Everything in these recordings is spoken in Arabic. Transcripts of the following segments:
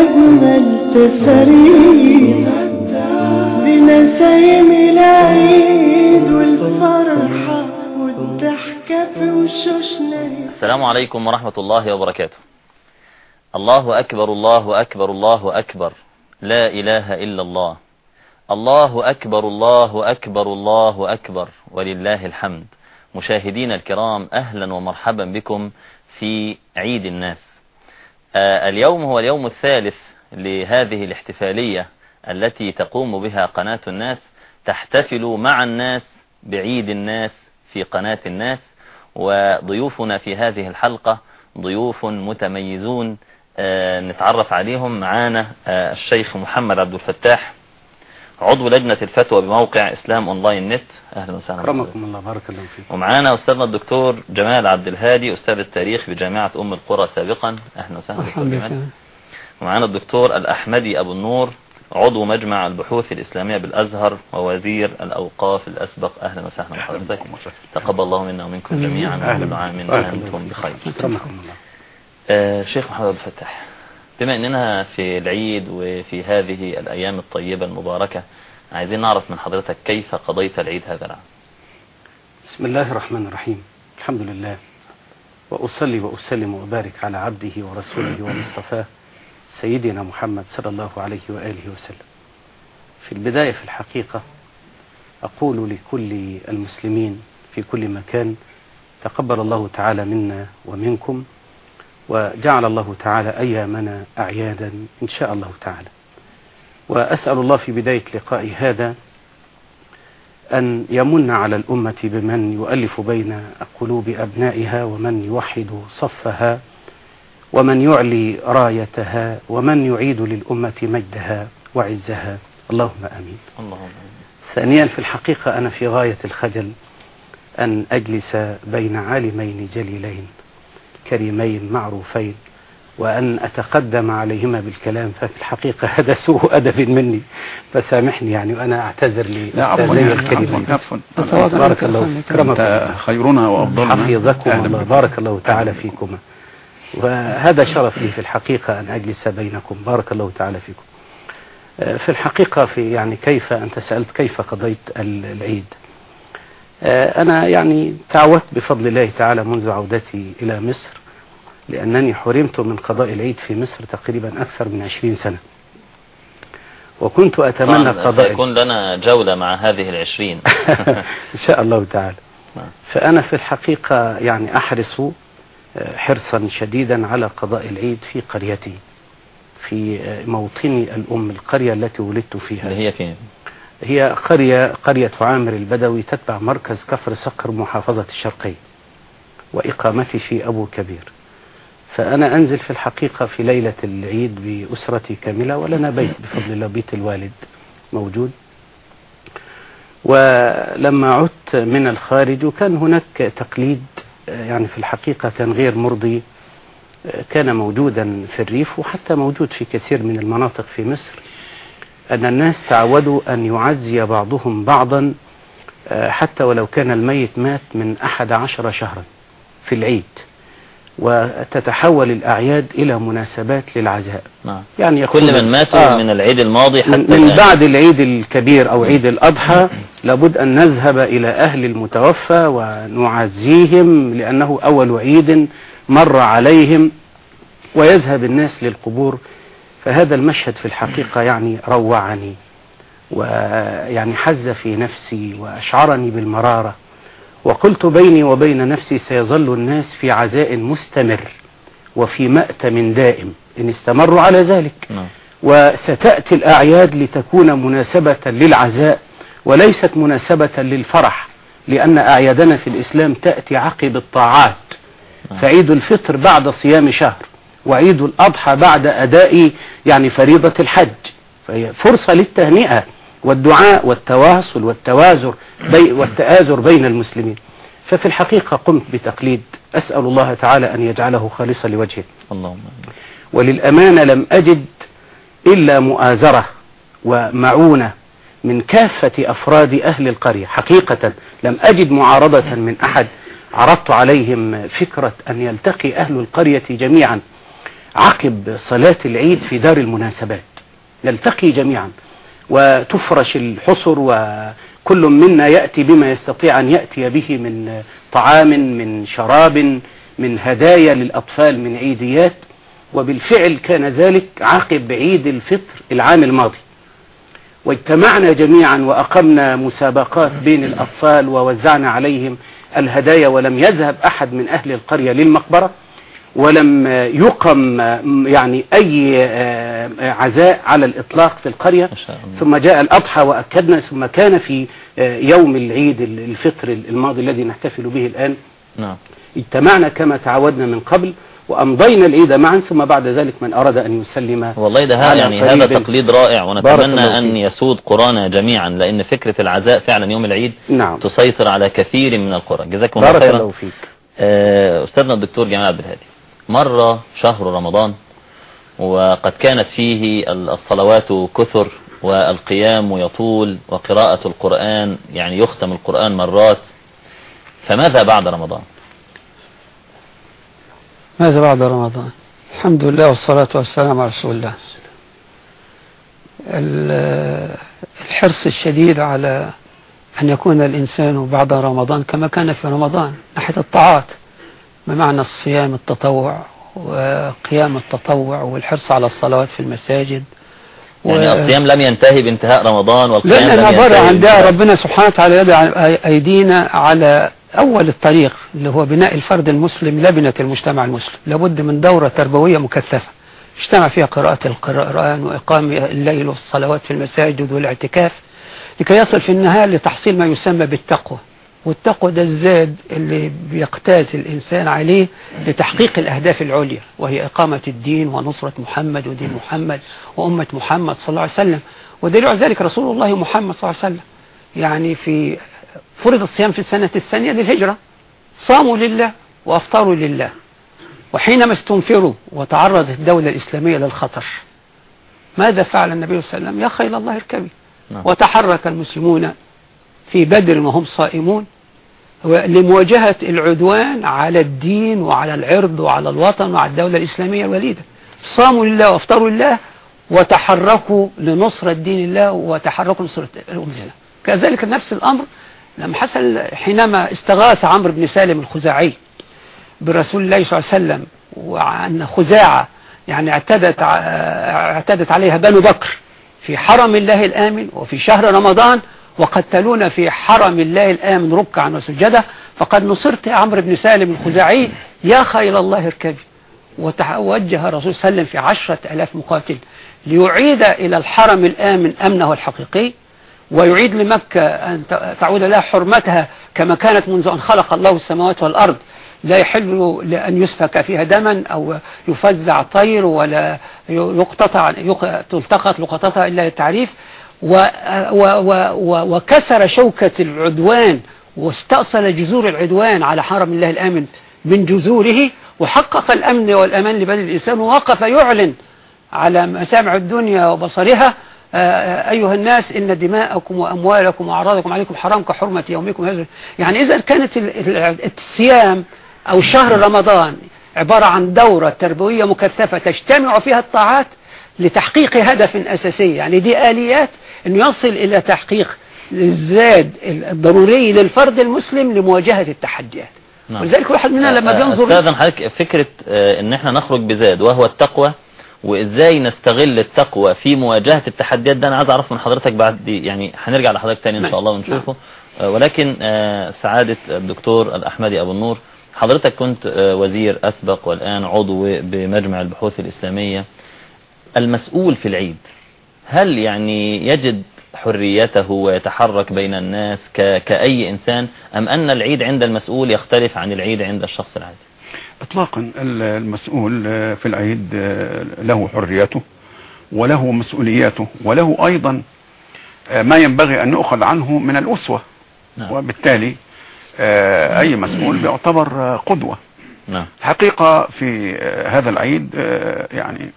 أجمل تسريب بنسايم العيد والفرحة والضحكة في وشوشنا السلام عليكم ورحمة الله وبركاته. الله أكبر الله أكبر الله أكبر. لا إله إلا الله. الله أكبر الله أكبر الله أكبر. ولله الحمد. مشاهدين الكرام أهلا ومرحبا بكم في عيد الناس. اليوم هو اليوم الثالث لهذه الاحتفالية التي تقوم بها قناة الناس تحتفل مع الناس بعيد الناس في قناة الناس وضيوفنا في هذه الحلقة ضيوف متميزون آه نتعرف عليهم. معانا آه الشيخ محمد عبد الفتاح. عضو لجنة الفتوى بموقع إسلام أونلاين نت. أهلا وسهلا. أكرمكم الله بارك الله فيكم ومعانا أستاذنا الدكتور جمال عبد الهادي أستاذ التاريخ بجامعة أم القرى سابقا. أهلا وسهلا. دكتور جمال. ومعانا الدكتور الأحمدي أبو النور عضو مجمع البحوث الإسلامية بالأزهر ووزير الأوقاف الأسبق. أهلا وسهلا. بحضرتك تقبل الله منا ومنكم جميعا. وكل عام وأنتم بخير. أكرمكم الله. آه شيخ محمد الفتاح. بما أننا في العيد وفي هذه الأيام الطيبة المباركة عايزين نعرف من حضرتك كيف قضيت العيد هذا العام؟ بسم الله الرحمن الرحيم. الحمد لله. وأصلي وأسلم وأبارك على عبده ورسوله ومصطفاه سيدنا محمد صلى الله عليه وآله وسلم. في البداية في الحقيقة أقول لكل المسلمين في كل مكان تقبل الله تعالى منا ومنكم وجعل الله تعالى أيامنا أعيادا إن شاء الله تعالى. وأسأل الله في بداية لقائي هذا أن يمن على الأمة بمن يؤلف بين قلوب أبنائها ومن يوحد صفها ومن يعلي رايتها ومن يعيد للأمة مجدها وعزها. اللهم آمين. اللهم ثانيا في الحقيقة أنا في غاية الخجل أن أجلس بين عالمين جليلين. كريمين معروفين وأن أتقدم عليهما بالكلام ففي الحقيقة هذا سوء أدب مني فسامحني يعني وأنا أعتذر لأستاذي يعني الكريمين عفوا عفوا. بارك الله أنت خيرنا وأفضلنا. حفظكم الله. بارك الله تعالى فيكما. وهذا شرف لي في الحقيقة أن أجلس بينكم. بارك الله تعالى فيكم. آه، في الحقيقة في يعني كيف أنت سألت كيف قضيت ال- العيد. أنا يعني تعودت بفضل الله تعالى منذ عودتي إلى مصر لأنني حرمت من قضاء العيد في مصر تقريبا أكثر من عشرين سنة. وكنت أتمنى قضاء سيكون لنا جولة مع هذه العشرين. إن شاء الله تعالى. نعم. فأنا في الحقيقة يعني أحرص آه، حرصا شديدا على قضاء العيد في قريتي في آه، موطني الأم القرية التي ولدت فيها. هي فين؟ هي قرية قرية عامر البدوي تتبع مركز كفر صقر محافظة الشرقية وإقامتي في أبو كبير. فأنا أنزل في الحقيقة في ليلة العيد بأسرتي كاملة ولنا بيت بفضل الله بيت الوالد موجود. ولما عدت من الخارج وكان هناك تقليد يعني في الحقيقة كان غير مرضي كان موجودا في الريف وحتى موجود في كثير من المناطق في مصر. أن الناس تعودوا أن يعزي بعضهم بعضا آه، حتى ولو كان الميت مات من أحد عشر شهرا في العيد وتتحول الأعياد إلى مناسبات للعزاء نعم يعني كل من ماتوا آه. من العيد الماضي حتى من, من. بعد العيد الكبير أو عيد الأضحى لابد أن نذهب إلى أهل المتوفى ونعزيهم لأنه أول عيد مر عليهم ويذهب الناس للقبور فهذا المشهد في الحقيقة يعني روعني ويعني حز في نفسي وأشعرني بالمرارة. وقلت بيني وبين نفسي سيظل الناس في عزاء مستمر وفي مأتم دائم إن استمروا على ذلك. نعم. وستأتي الأعياد لتكون مناسبة للعزاء وليست مناسبة للفرح لأن أعيادنا في الإسلام تأتي عقب الطاعات. فعيد الفطر بعد صيام شهر. وعيد الأضحى بعد أداء يعني فريضة الحج. فهي فرصة للتهنئة والدعاء والتواصل والتوازر بي والتآزر بين المسلمين. ففي الحقيقة قمت بتقليد. أسأل الله تعالى أن يجعله خالصا لوجهه. اللهم. وللأمانة لم أجد إلا مؤازرة ومعونة من كافة أفراد أهل القرية. حقيقة لم أجد معارضة من أحد. عرضت عليهم فكرة أن يلتقي أهل القرية جميعا. عقب صلاة العيد في دار المناسبات. نلتقي جميعا. وتفرش الحصر وكل منا يأتي بما يستطيع أن يأتي به من طعام من شراب من هدايا للأطفال من عيديات. وبالفعل كان ذلك عقب عيد الفطر العام الماضي. واجتمعنا جميعا وأقمنا مسابقات بين الأطفال ووزعنا عليهم الهدايا. ولم يذهب أحد من أهل القرية للمقبرة. ولم يقم يعني أي عزاء على الإطلاق في القرية. ثم جاء الأضحى وأكدنا ثم كان في يوم العيد الفطر الماضي الذي نحتفل به الآن. نعم. اجتمعنا كما تعودنا من قبل وأمضينا العيد معا ثم بعد ذلك من أراد أن يسلم والله ده يعني. هذا تقليد رائع ونتمنى أن. يسود قرانا جميعا لأن فكرة العزاء فعلا يوم العيد نعم. تسيطر على كثير من القرى. جزاكم الله بارك خيرا. الله فيك. آه، أستاذنا الدكتور جمال عبد الهادي. مر شهر رمضان وقد كانت فيه ال- الصلوات كثر والقيام يطول وقراءة القرآن يعني يختم القرآن مرات. فماذا بعد رمضان؟ ماذا بعد رمضان؟ الحمد لله والصلاة والسلام على رسول الله. ال- الحرص الشديد على أن يكون الإنسان بعد رمضان كما كان في رمضان ناحية الطاعات. بمعنى الصيام التطوع وقيام التطوع والحرص على الصلوات في المساجد يعني الصيام لم ينتهي بانتهاء رمضان والقيام لأن عن ده ربنا سبحانه وتعالى يدع أيدينا على أول الطريق اللي هو بناء الفرد المسلم لبنة المجتمع المسلم. لابد من دورة تربوية مكثفة. اجتمع فيها قراءة القرآن وإقام الليل والصلوات في المساجد والاعتكاف لكي يصل في النهاية لتحصيل ما يسمى بالتقوى. والتقوى ده الزاد اللي بيقتات الإنسان عليه لتحقيق الأهداف العليا وهي إقامة الدين ونصرة محمد ودين محمد وأمة محمد صلى الله عليه وسلم. ودليل على ذلك رسول الله محمد صلى الله عليه وسلم يعني في فرض الصيام في السنة الثانية للهجرة صاموا لله وأفطروا لله وحينما استنفروا وتعرضت الدولة الإسلامية للخطر ماذا فعل النبي صلى الله عليه وسلم؟ يا خيل الله اركبي نعم. وتحرك المسلمون في بدر وهم صائمون لمواجهة العدوان على الدين وعلى العرض وعلى الوطن وعلى الدولة الإسلامية الوليدة. صاموا لله وأفطروا لله وتحركوا لنصرة دين الله وتحركوا لنصرة أمة الله كذلك نفس الأمر لما حصل حينما استغاث عمرو بن سالم الخزاعي برسول الله صلى الله عليه وسلم وأن خزاعة يعني اعتدت اعتدت عليها بنو بكر في حرم الله الآمن وفي شهر رمضان وقتلونا في حرم الله الآمن ركعا وسجدا فقد نصرت يا عمرو بن سالم الخزاعي يا خيل الله اركبي وتوجه الرسول صلى الله عليه وسلم في عشرة ألاف مقاتل ليعيد إلى الحرم الآمن أمنه الحقيقي ويعيد لمكة أن تعود لها حرمتها كما كانت منذ أن خلق الله السماوات والأرض. لا يحل لأن يسفك فيها دما أو يفزع طير ولا يقتطع يق- تلتقط لقطتها إلا للتعريف. و و و وكسر شوكة العدوان واستأصل جذور العدوان على حرم الله الآمن من جذوره وحقق الأمن والأمان لبني الإنسان ووقف يعلن على مسامع الدنيا وبصرها آه، أيها الناس إن دماءكم وأموالكم وأعراضكم عليكم حرام كحرمة يومكم هذا. يعني إذا كانت ال- ال- الصيام أو شهر رمضان عبارة عن دورة تربوية مكثفة تجتمع فيها الطاعات لتحقيق هدف أساسي. يعني دي آليات أنه يصل إلى تحقيق الزاد الضروري للفرد المسلم لمواجهة التحديات. نعم. ولذلك واحد مننا لما بينظر أستاذن حضرتك فكرة آه، إن إحنا نخرج بزاد وهو التقوى وإزاي نستغل التقوى في مواجهة التحديات ده؟ أنا عايز أعرف من حضرتك بعد دي يعني هنرجع لحضرتك تاني إن نعم. شاء الله ونشوفه. آه، ولكن سعادة الدكتور الأحمدي أبو النور حضرتك كنت وزير أسبق والآن عضو بمجمع البحوث الإسلامية. المسؤول في العيد. هل يعني يجد حريته ويتحرك بين الناس ك... كأي إنسان أم أن العيد عند المسؤول يختلف عن العيد عند الشخص العادي؟ اطلاقا ال- المسؤول في العيد له حريته وله مسؤولياته وله أيضا آه، ما ينبغي أن يؤخذ عنه من الأسوة. نعم. وبالتالي آه، أي مسؤول بيعتبر قدوة. نعم. الحقيقة في هذا العيد آه، يعني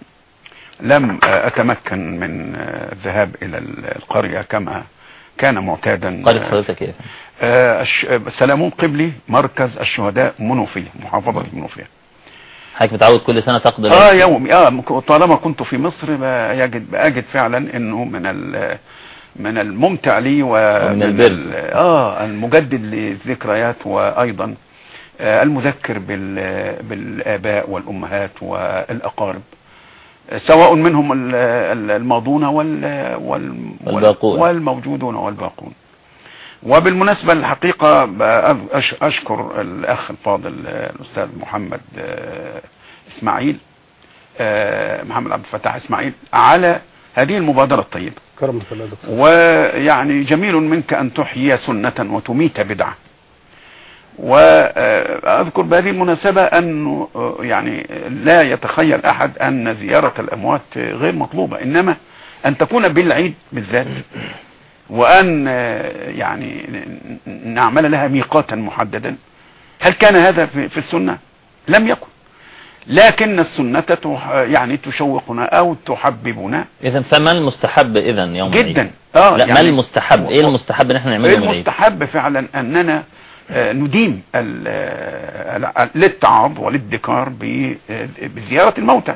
لم أتمكن من الذهاب إلى ال- القرية كما كان معتادا قرية حضرتك آه، سلامون قبلي مركز الشهداء منوفية محافظة المنوفية حضرتك متعود كل سنة تقضي آه. يومي آه طالما كنت في مصر بجد بأجد فعلا إنه من من الممتع لي ومن البر. ال- آه المجدد للذكريات وأيضا آه المذكر بال بالآباء والأمهات والأقارب سواء منهم ال- ال- الماضون وال وال والباقون. والموجودون والباقون. وبالمناسبة الحقيقة أشكر الأخ الفاضل الأستاذ محمد آه، إسماعيل آه، محمد عبد الفتاح إسماعيل على هذه المبادرة الطيبة. كرمك الله ويعني جميل منك أن تحيي سنة وتميت بدعة. وأذكر بهذه المناسبة أنه آه، يعني لا يتخيل أحد أن زيارة الأموات غير مطلوبة إنما أن تكون بالعيد بالذات وأن آه، يعني نعمل لها ميقاتا محددا. هل كان هذا في السنة؟ لم يكن. لكن السنة يعني تشوقنا أو تحببنا. إذا فما المستحب إذا يوم العيد؟ جدا. آه لا ما المستحب؟ إيه المستحب إن إحنا نعمله؟ المستحب فعلا أننا آه، نديم ال- آه، للتعاض والادكار ب- آه، بزيارة الموتى.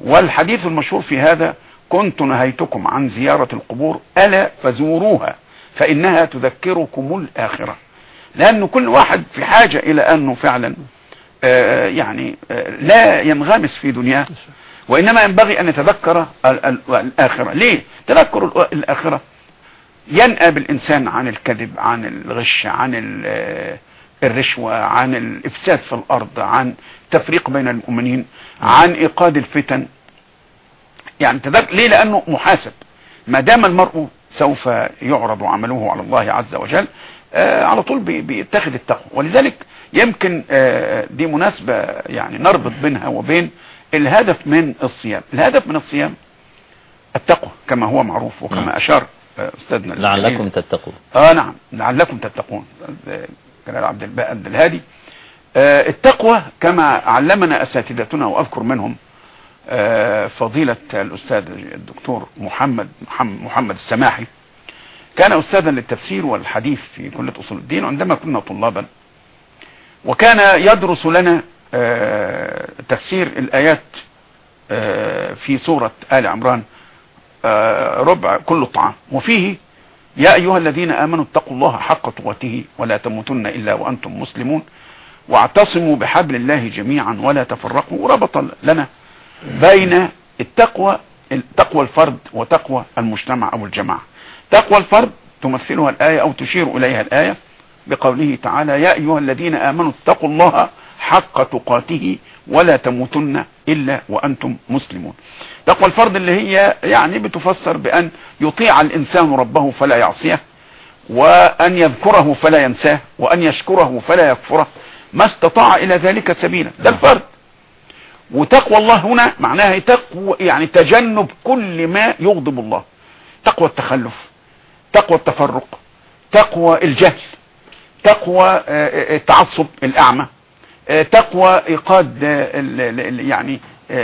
والحديث المشهور في هذا كنت نهيتكم عن زيارة القبور ألا فزوروها فإنها تذكركم الآخرة. لأن كل واحد في حاجة إلى أنه فعلا يعني لا ينغمس في دنياه وإنما ينبغي أن يتذكر ال- ال- الآخرة. ليه؟ تذكر ال- الآخرة ينأى بالإنسان عن الكذب عن الغش عن ال- الرشوة عن الإفساد في الأرض عن تفريق بين المؤمنين عن إيقاد الفتن. يعني تذكر ليه؟ لأنه محاسب. ما دام المرء سوف يعرض عمله على الله عز وجل آه على طول بي- بيتخذ التقوى. ولذلك يمكن آه دي مناسبة يعني نربط بينها وبين الهدف من الصيام. الهدف من الصيام التقوى كما هو معروف. وكما أشار أستاذنا لعلكم تتقون. آه نعم. لعلكم تتقون. آه، جلال عبد عبد الهادي. آه التقوى كما علمنا أساتذتنا وأذكر منهم آه فضيلة الأستاذ الدكتور محمد محمد, محمد السماحي. كان استاذا للتفسير والحديث في كلية أصول الدين عندما كنا طلابا. وكان يدرس لنا آه تفسير الآيات آه في سورة آل عمران. آه ربع كل الطعام. وفيه يا أيها الذين آمنوا اتقوا الله حق تقاته ولا تموتن إلا وأنتم مسلمون. واعتصموا بحبل الله جميعا ولا تفرقوا وربط لنا بين التقوى تقوى الفرد وتقوى المجتمع أو الجماعة. تقوى الفرد تمثلها الآية أو تشير إليها الآية بقوله تعالى يا أيها الذين آمنوا اتقوا الله حق تقاته ولا تموتن إلا وأنتم مسلمون. تقوى الفرد اللي هي يعني بتفسر بأن يطيع الإنسان ربه فلا يعصيه وأن يذكره فلا ينساه وأن يشكره فلا يكفره ما استطاع إلى ذلك سبيلا. ده الفرد. وتقوى الله هنا معناها تقوى يعني تجنب كل ما يغضب الله. تقوى التخلف تقوى التفرق تقوى الجهل تقوى آه، آه، التعصب الأعمى آه، تقوى إيقاد يعني آه،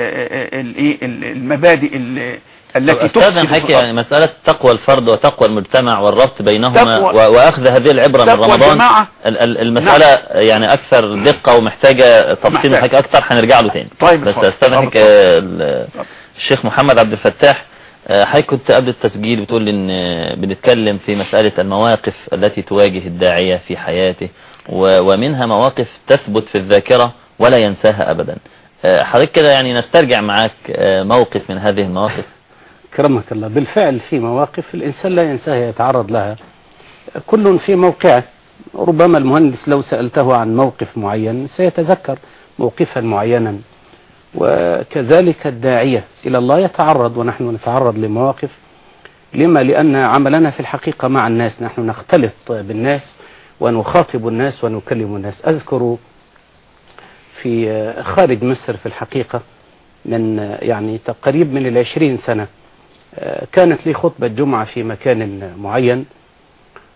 آه، ال- إيه، ال- المبادئ ال- التي تفسد حكي. يعني مسألة تقوى الفرد وتقوى المجتمع والربط بينهما وأخذ هذه العبرة من رمضان المسألة يعني أكثر دقة ومحتاجة تفصيل. حكي أكثر هنرجع له تاني طيب، بس اتفضل. أستاذ اتفضل. حكي آه، ال- الشيخ محمد عبد الفتاح آه، حضرتك كنت قبل التسجيل بتقول إن آه، بنتكلم في مسألة المواقف التي تواجه الداعية في حياته ومنها مواقف تثبت في الذاكرة ولا ينساها أبدا آه، حضرتك كده يعني نسترجع معاك آه، موقف من هذه المواقف. كرمك الله. بالفعل في مواقف الإنسان لا ينساها يتعرض لها. كل في موقعه ربما المهندس لو سألته عن موقف معين سيتذكر موقفا معينا. وكذلك الداعية إلى الله يتعرض ونحن نتعرض لمواقف. لما؟ لأن عملنا في الحقيقة مع الناس. نحن نختلط بالناس ونخاطب الناس ونكلم الناس. أذكر في خارج مصر في الحقيقة من يعني تقريب من العشرين سنة. كانت لي خطبة جمعة في مكان معين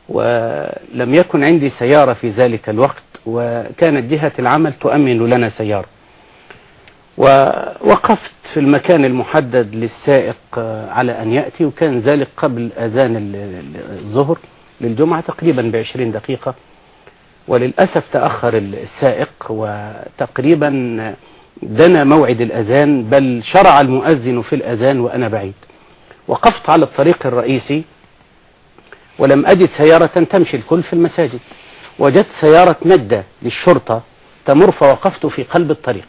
ولم يكن عندي سيارة في ذلك الوقت وكانت جهة العمل تؤمن لنا سيارة. ووقفت في المكان المحدد للسائق على أن يأتي وكان ذلك قبل أذان الظهر للجمعة تقريبا بعشرين دقيقة. وللأسف تأخر السائق وتقريبا دنا موعد الأذان بل شرع المؤذن في الأذان وأنا بعيد. وقفت على الطريق الرئيسي ولم أجد سيارة تمشي الكل في المساجد. وجدت سيارة ندة للشرطة تمر فوقفت في قلب الطريق.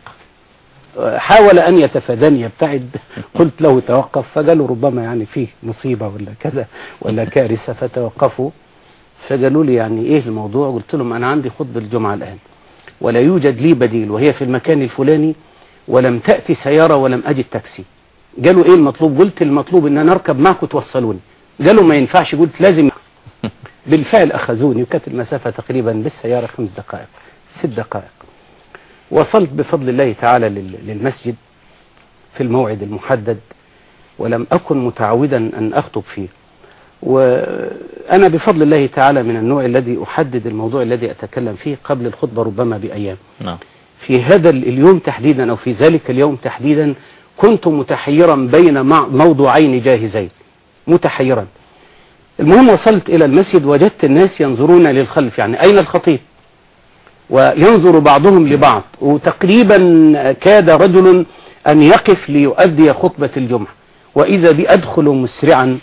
حاول أن يتفاداني يبتعد. قلت له توقف. فقالوا ربما يعني فيه مصيبة ولا كذا ولا كارثة فتوقفوا. فقالوا لي يعني إيه الموضوع؟ قلت لهم أنا عندي خطبة الجمعة الآن ولا يوجد لي بديل وهي في المكان الفلاني ولم تأتي سيارة ولم أجد تاكسي. قالوا إيه المطلوب؟ قلت المطلوب أن أنا أركب معكم توصلوني. قالوا ما ينفعش قلت لازم. بالفعل أخذوني وكانت المسافة تقريبا بالسيارة خمس دقائق ست دقائق. وصلت بفضل الله تعالى لل- للمسجد في الموعد المحدد ولم أكن متعودا أن أخطب فيه. وأنا بفضل الله تعالى من النوع الذي أحدد الموضوع الذي أتكلم فيه قبل الخطبة ربما بأيام. نعم. في هذا ال- اليوم تحديدا أو في ذلك اليوم تحديدا كنت متحيرا بين موضوعين جاهزين. متحيرا. المهم وصلت إلى المسجد وجدت الناس ينظرون للخلف يعني أين الخطيب؟ وينظر بعضهم لبعض. وتقريبا كاد رجل أن يقف ليؤدي خطبة الجمعة. وإذا بي أدخل مسرعا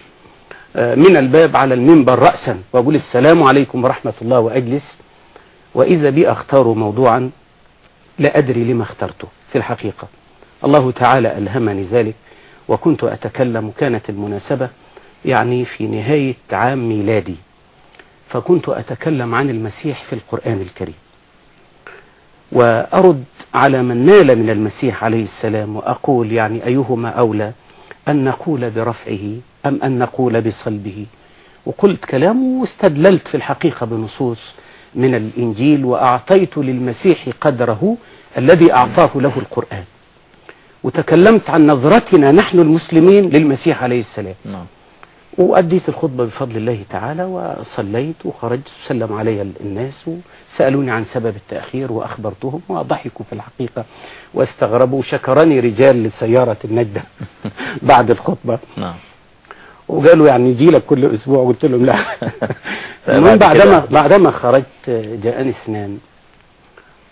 من الباب على المنبر رأسا وأقول السلام عليكم ورحمة الله وأجلس. وإذا بي أختار موضوعا لا أدري لما اخترته في الحقيقة. الله تعالى ألهمني ذلك وكنت أتكلم كانت المناسبة يعني في نهاية عام ميلادي فكنت أتكلم عن المسيح في القرآن الكريم. وأرد على من نال من المسيح عليه السلام وأقول يعني أيهما أولى أن نقول برفعه أم أن نقول بصلبه. وقلت كلام واستدللت في الحقيقة بنصوص من الإنجيل وأعطيت للمسيح قدره الذي أعطاه له القرآن. وتكلمت عن نظرتنا نحن المسلمين للمسيح عليه السلام. نعم. وأديت الخطبة بفضل الله تعالى وصليت وخرجت وسلم علي الناس وسألوني عن سبب التأخير وأخبرتهم وضحكوا في الحقيقة واستغربوا شكرني رجال لسيارة النجدة بعد الخطبة. نعم. وقالوا يعني نجي لك كل أسبوع قلت لهم لا المهم بعد بعدما. بعدما خرجت جاءني اثنان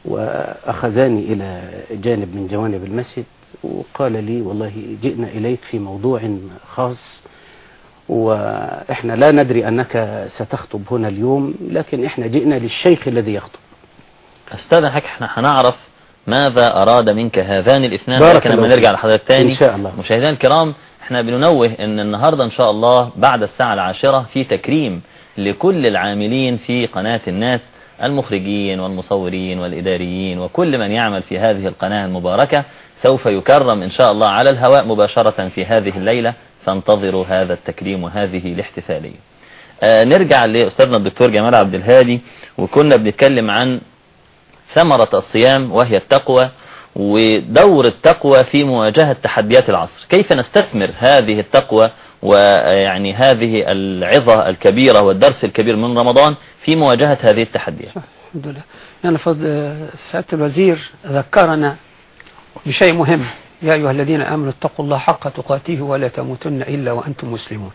وأخذاني إلى جانب من جوانب المسجد وقال لي والله جئنا إليك في موضوع خاص وإحنا لا ندري أنك ستخطب هنا اليوم لكن إحنا جئنا للشيخ الذي يخطب أستاذ حك إحنا هنعرف ماذا أراد منك هذان الاثنان لكن لما نرجع. لحضرتك تاني إن شاء الله. مشاهدينا الكرام إحنا بننوه ان النهاردة ان شاء الله بعد الساعة العاشرة في تكريم لكل العاملين في قناة الناس المخرجين والمصورين والإداريين وكل من يعمل في هذه القناة المباركة سوف يكرم إن شاء الله على الهواء مباشرة في هذه الليلة. فانتظروا هذا التكريم وهذه الاحتفالية. آه نرجع لأستاذنا الدكتور جمال عبد الهادي وكنا بنتكلم عن ثمرة الصيام وهي التقوى. ودور التقوى في مواجهة تحديات العصر. كيف نستثمر هذه التقوى ويعني هذه العظة الكبيرة والدرس الكبير من رمضان في مواجهة هذه التحديات؟ الحمد لله. يعني فضل سعادة الوزير ذكرنا بشيء مهم. يا أيها الذين آمنوا اتقوا الله حق تقاته ولا تموتن إلا وأنتم مسلمون.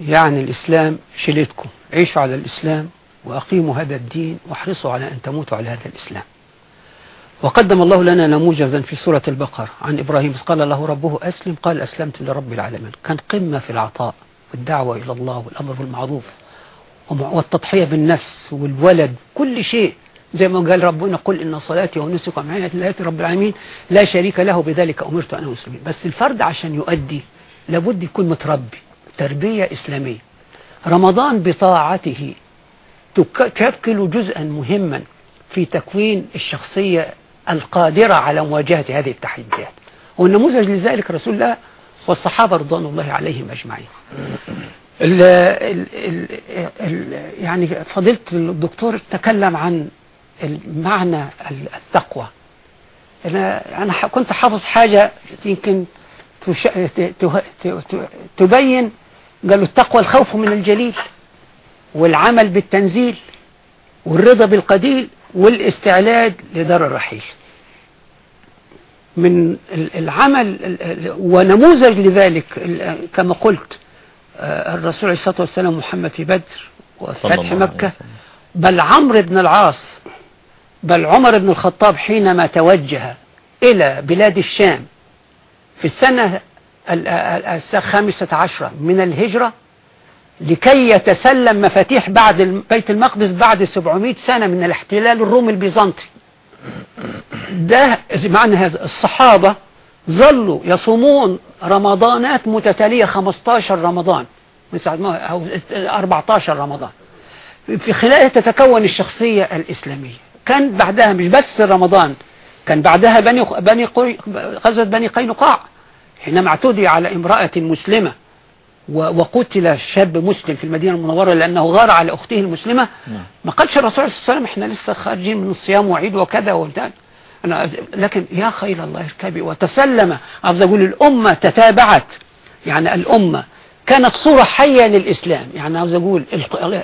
يعني الإسلام شلتكم. عيشوا على الإسلام وأقيموا هذا الدين واحرصوا على أن تموتوا على هذا الإسلام. وقدم الله لنا نموذجا في سورة البقرة عن إبراهيم قال له ربه أسلم قال أسلمت لرب العالمين. كان قمة في العطاء والدعوة إلى الله والأمر بالمعروف والتضحية بالنفس والولد كل شيء. زي ما قال ربنا قل إن صلاتي ونسكي ومحياي لله رب العالمين لا شريك له بذلك أمرت أنا مسلمين. بس الفرد عشان يؤدي لابد يكون متربي تربية إسلامية. رمضان بطاعته تشكل جزءا مهما في تكوين الشخصية القادرة على مواجهة هذه التحديات. والنموذج لذلك رسول الله والصحابة رضوان الله عليهم أجمعين. ال ال ال يعني فضيلة الدكتور تكلم عن معنى التقوى. أنا, أنا كنت حافظ حاجة يمكن تش... تبين. قالوا التقوى الخوف من الجليل والعمل بالتنزيل والرضا بالقليل والاستعداد لدار الرحيل. من العمل ونموذج لذلك كما قلت الرسول عليه الصلاة والسلام محمد في بدر وفتح مكة. بل عمرو بن العاص بل عمر بن الخطاب حينما توجه إلى بلاد الشام في السنة ال- ال- الخامسة عشرة من الهجرة لكي يتسلم مفاتيح بعد بيت المقدس بعد 700 سنة من الاحتلال الرومي البيزنطي. ده معنى هذا الصحابة ظلوا يصومون رمضانات متتالية 15 رمضان من ما أو 14 رمضان. في خلالها تتكون الشخصية الإسلامية. كان بعدها مش بس رمضان كان بعدها بني بني غزوة بني قينقاع. حينما اعتدي على امرأة مسلمة وقتل شاب مسلم في المدينة المنورة لأنه غار على أخته المسلمة. نعم. ما قالش الرسول صلى الله عليه وسلم إحنا لسه خارجين من الصيام وعيد وكذا وبتاع. أنا لكن يا خير الله اركبي وتسلم. عاوز أقول الأمة تتابعت. يعني الأمة كانت صورة حية للإسلام. يعني عاوز أقول ال-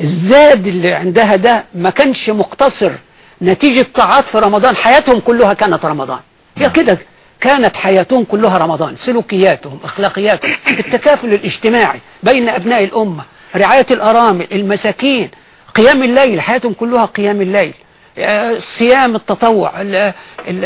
الزاد اللي عندها ده ما كانش مقتصر. نتيجة طاعات في رمضان. حياتهم كلها كانت رمضان. هي كده كانت حياتهم كلها رمضان سلوكياتهم أخلاقياتهم التكافل الاجتماعي بين أبناء الأمة رعاية الأرامل المساكين قيام الليل حياتهم كلها قيام الليل آه، صيام التطوع ال- ال-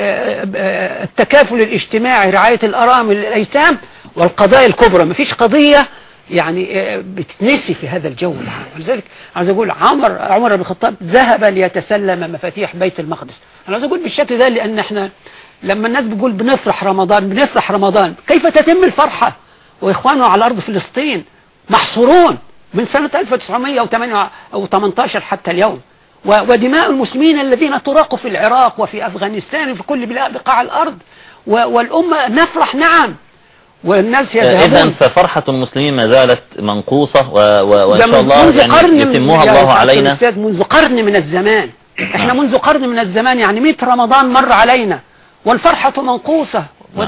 التكافل الاجتماعي رعاية الأرامل الأيتام والقضايا الكبرى. ما فيش قضية يعني آه، بتتنسي في هذا الجو. العام ولذلك عايز أقول عمر عمر بن الخطاب ذهب ليتسلم مفاتيح بيت المقدس. أنا عايز أقول بالشكل ده لأن إحنا لما الناس بتقول بنفرح رمضان بنفرح رمضان كيف تتم الفرحة؟ وإخوانه على أرض فلسطين محصورون من سنة 1918 حتى اليوم. ودماء المسلمين الذين تراقوا في العراق وفي أفغانستان وفي كل بقاع الأرض. والأمة نفرح نعم. والناس يذهبون. ففرحة المسلمين ما زالت منقوصة و... و... وإن شاء الله منذ قرن يعني من- يتمها يا الله علينا. منذ قرن من الزمان. إحنا منذ قرن من الزمان يعني 100 رمضان مر علينا. والفرحة منقوصة. نعم.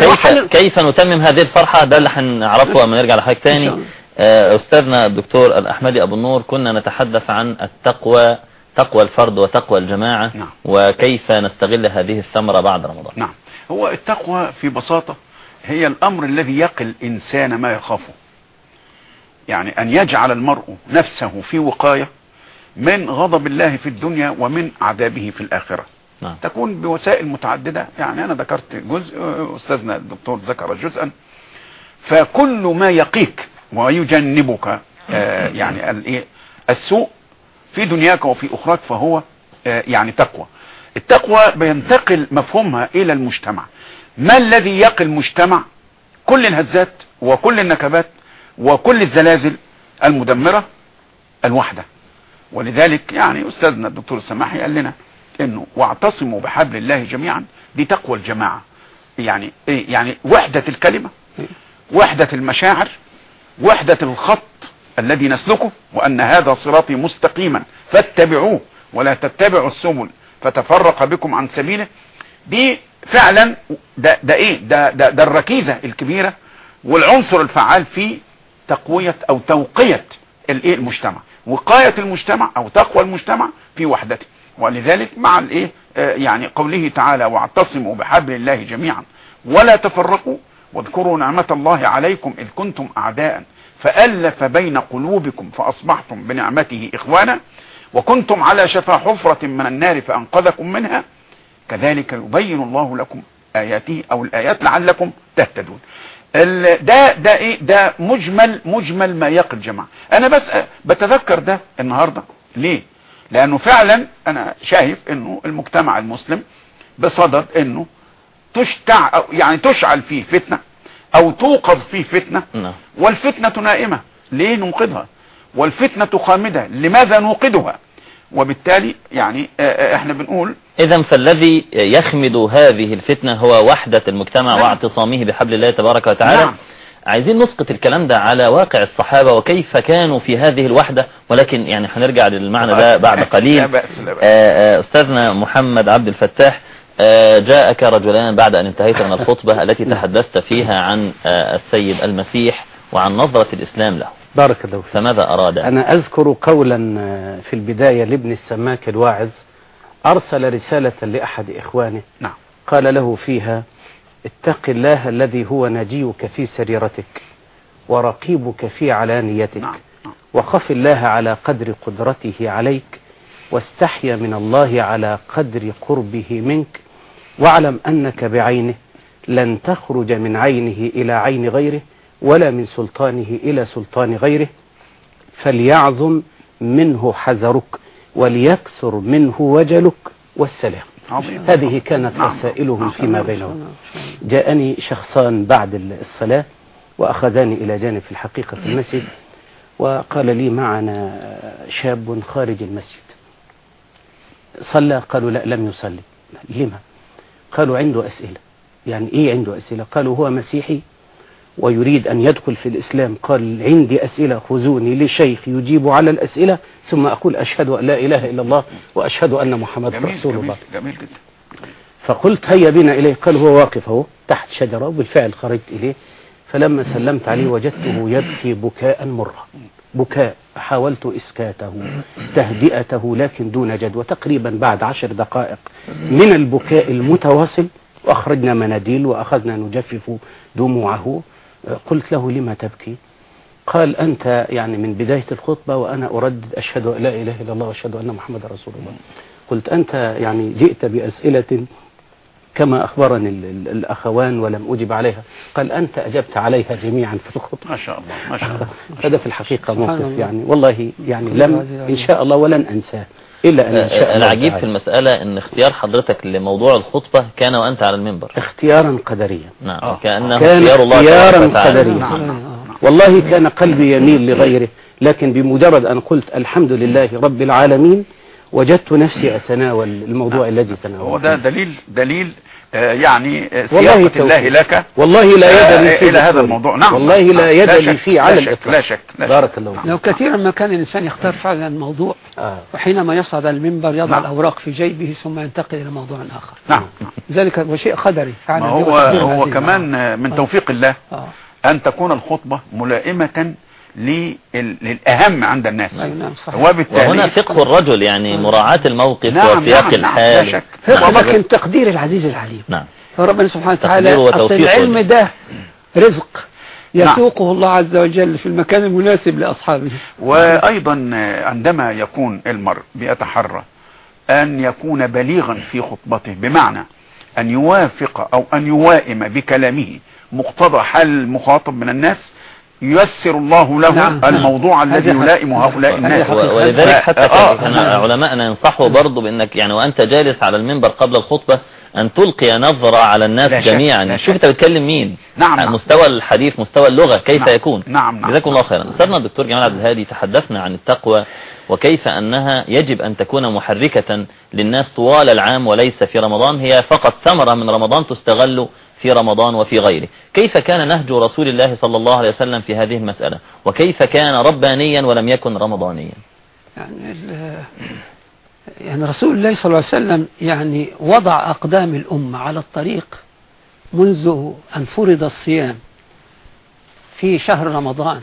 كيف, كيف نتمم هذه الفرحة ده اللي هنعرفه لما نرجع لحضرتك تاني. آه، أستاذنا الدكتور الأحمدي أبو النور كنا نتحدث عن التقوى تقوى الفرد وتقوى الجماعة نعم. وكيف نستغل هذه الثمرة بعد رمضان نعم هو التقوى في بساطة هي الأمر الذي يقي الإنسان ما يخافه يعني أن يجعل المرء نفسه في وقاية من غضب الله في الدنيا ومن عذابه في الآخرة نعم. تكون بوسائل متعددة. يعني أنا ذكرت جزء أستاذنا الدكتور ذكر جزءا. فكل ما يقيك ويجنبك آه، يعني الإيه؟ السوء في دنياك وفي أخراك فهو آه، يعني تقوى. التقوى بينتقل مفهومها إلى المجتمع. ما الذي يقي المجتمع؟ كل الهزات وكل النكبات وكل الزلازل المدمرة الوحدة ولذلك يعني أستاذنا الدكتور السماحي قال لنا انه واعتصموا بحبل الله جميعا دي تقوى الجماعة. يعني إيه؟ يعني وحدة الكلمة وحدة المشاعر وحدة الخط الذي نسلكه وأن هذا صراطي مستقيما. فاتبعوه ولا تتبعوا السبل فتفرق بكم عن سبيله. دي فعلا ده, ده إيه؟ ده, ده, ده الركيزة الكبيرة والعنصر الفعال في تقوية أو توقية الإيه؟ المجتمع. وقاية المجتمع أو تقوى المجتمع في وحدته. ولذلك مع الايه؟ آه يعني قوله تعالى واعتصموا بحبل الله جميعا ولا تفرقوا واذكروا نعمة الله عليكم إذ كنتم أعداء فألف بين قلوبكم فأصبحتم بنعمته إخوانا وكنتم على شفا حفرة من النار فأنقذكم منها كذلك يبين الله لكم آياته أو الآيات لعلكم تهتدون. ده ده إيه؟ ده مجمل مجمل ما يقي الجماعه أنا بس بتذكر ده النهارده. ليه؟ لأنه فعلا أنا شايف إنه المجتمع المسلم بصدد إنه تشتع أو يعني تشعل فيه فتنة أو توقظ فيه فتنة نعم. والفتنة نائمة. ليه نوقظها والفتنة خامدة. لماذا نوقدها؟ وبالتالي يعني آه، آه، إحنا بنقول إذا فالذي يخمد هذه الفتنة هو وحدة المجتمع نعم. واعتصامه بحبل الله تبارك وتعالى. نعم. عايزين نسقط الكلام ده على واقع الصحابة وكيف كانوا في هذه الوحدة ولكن يعني هنرجع للمعنى ده بعد قليل. آه، آه، أستاذنا محمد عبد الفتاح آه، جاءك رجلان بعد أن انتهيت من الخطبة التي تحدثت فيها عن السيد المسيح وعن نظرة الإسلام له. بارك الله فيك. فماذا أراد؟ أنا أذكر قولا في البداية لابن السماك الواعظ أرسل رسالة لأحد إخوانه. نعم. قال له فيها اتق الله الذي هو نجيك في سريرتك ورقيبك في علانيتك نعم نعم. وخف الله على قدر قدرته عليك واستحيا من الله على قدر قربه منك واعلم أنك بعينه لن تخرج من عينه إلى عين غيره ولا من سلطانه إلى سلطان غيره فليعظم منه حذرك وليكثر منه وجلك والسلام عظيم. هذه كانت نعم. رسائلهم نعم. فيما بينهم. جاءني شخصان بعد الصلاة وأخذاني إلى جانب في الحقيقة في المسجد وقال لي معنا شاب خارج المسجد. صلى قالوا لا لم يصلي. لما؟ قالوا عنده أسئلة. يعني إيه عنده أسئلة؟ قالوا هو مسيحي ويريد أن يدخل في الإسلام قال عندي أسئلة خذوني لشيخ يجيب على الأسئلة ثم أقول أشهد أن لا إله إلا الله وأشهد أن محمد جميل رسول جميل الله. جميل جدا. فقلت هيا بنا إليه قال هو واقف أهو تحت شجرة وبالفعل خرجت إليه. فلما سلمت عليه وجدته يبكي بكاء مرا بكاء حاولت إسكاته تهدئته لكن دون جد وتقريبا بعد عشر دقائق من البكاء المتواصل وأخرجنا مناديل وأخذنا نجفف دموعه. قلت له لما تبكي؟ قال أنت يعني من بداية الخطبة وأنا أردد أشهد أن لا إله إلا الله وأشهد أن محمد رسول الله. قلت أنت يعني جئت بأسئلة كما أخبرني ال- ال- الأخوان ولم أجب عليها. قال أنت أجبت عليها جميعا في الخطبة. ما شاء الله ما شاء الله هذا في الحقيقة موقف. يعني والله يعني لم. إن شاء الله ولن أنساه. إلا أن إن شاء الله العجيب في. المسألة إن اختيار حضرتك لموضوع الخطبة كان وأنت على المنبر اختيارا قدريا نعم آه. كأنه كان اختيار الله اختياراً. قدريا. نعم. والله كان قلبي يميل لغيره لكن بمجرد أن قلت الحمد لله رب العالمين وجدت نفسي أتناول الموضوع الذي هو تناوله ده دليل دليل آه، يعني آه، توفيق. الله لك والله لا آه، يد لي فيه إلى هذا. الموضوع نعم والله لا نعم. يد لي فيه على الإطلاق لا شك لا شك. بارك الله فيك لو كثيرا ما كان الإنسان يختار فعلا الموضوع آه. وحينما يصعد المنبر يضع نعم. الأوراق في جيبه ثم ينتقل إلى موضوع آخر نعم ذلك هو شيء قدري فعلا هو هو. كمان آه، من آه. توفيق الله آه. أن تكون الخطبة ملائمة للأهم عند الناس نعم، صحيح. وبالتالي وهنا فقه الرجل يعني مراعاة الموقف نعم، وسياق نعم، نعم، لا الحال. فقه نعم. لكن تقدير العزيز العليم نعم فربنا سبحانه وتعالى تقدير أصل وتوفيق العلم. ده رزق يسوقه الله عز وجل في المكان المناسب لأصحابه وأيضا عندما يكون المرء بيتحرى أن يكون بليغا في خطبته بمعنى أن يوافق أو أن يوائم بكلامه مقتضى حال المخاطب من الناس ييسر الله له نعم. الموضوع الذي هذه يلائم هؤلاء الناس ولذلك حتى آه، كان آه. علماءنا ينصحوا برضه بأنك يعني وأنت جالس على المنبر قبل الخطبة أن تلقي نظرة على الناس لا جميعا لا شوف. أنت بتكلم مين نعم، نعم. مستوى الحديث مستوى اللغة كيف نعم، يكون نعم، نعم. جزاكم الله خيرا أستاذنا الدكتور جمال عبد الهادي تحدثنا عن التقوى وكيف أنها يجب أن تكون محركة للناس طوال العام وليس في رمضان هي فقط ثمرة من رمضان تستغل في رمضان وفي غيره. كيف كان نهج رسول الله صلى الله عليه وسلم في هذه المسألة؟ وكيف كان ربانيا ولم يكن رمضانيا؟ يعني يعني رسول الله صلى الله عليه وسلم يعني وضع أقدام الأمة على الطريق منذ أن فرض الصيام في شهر رمضان.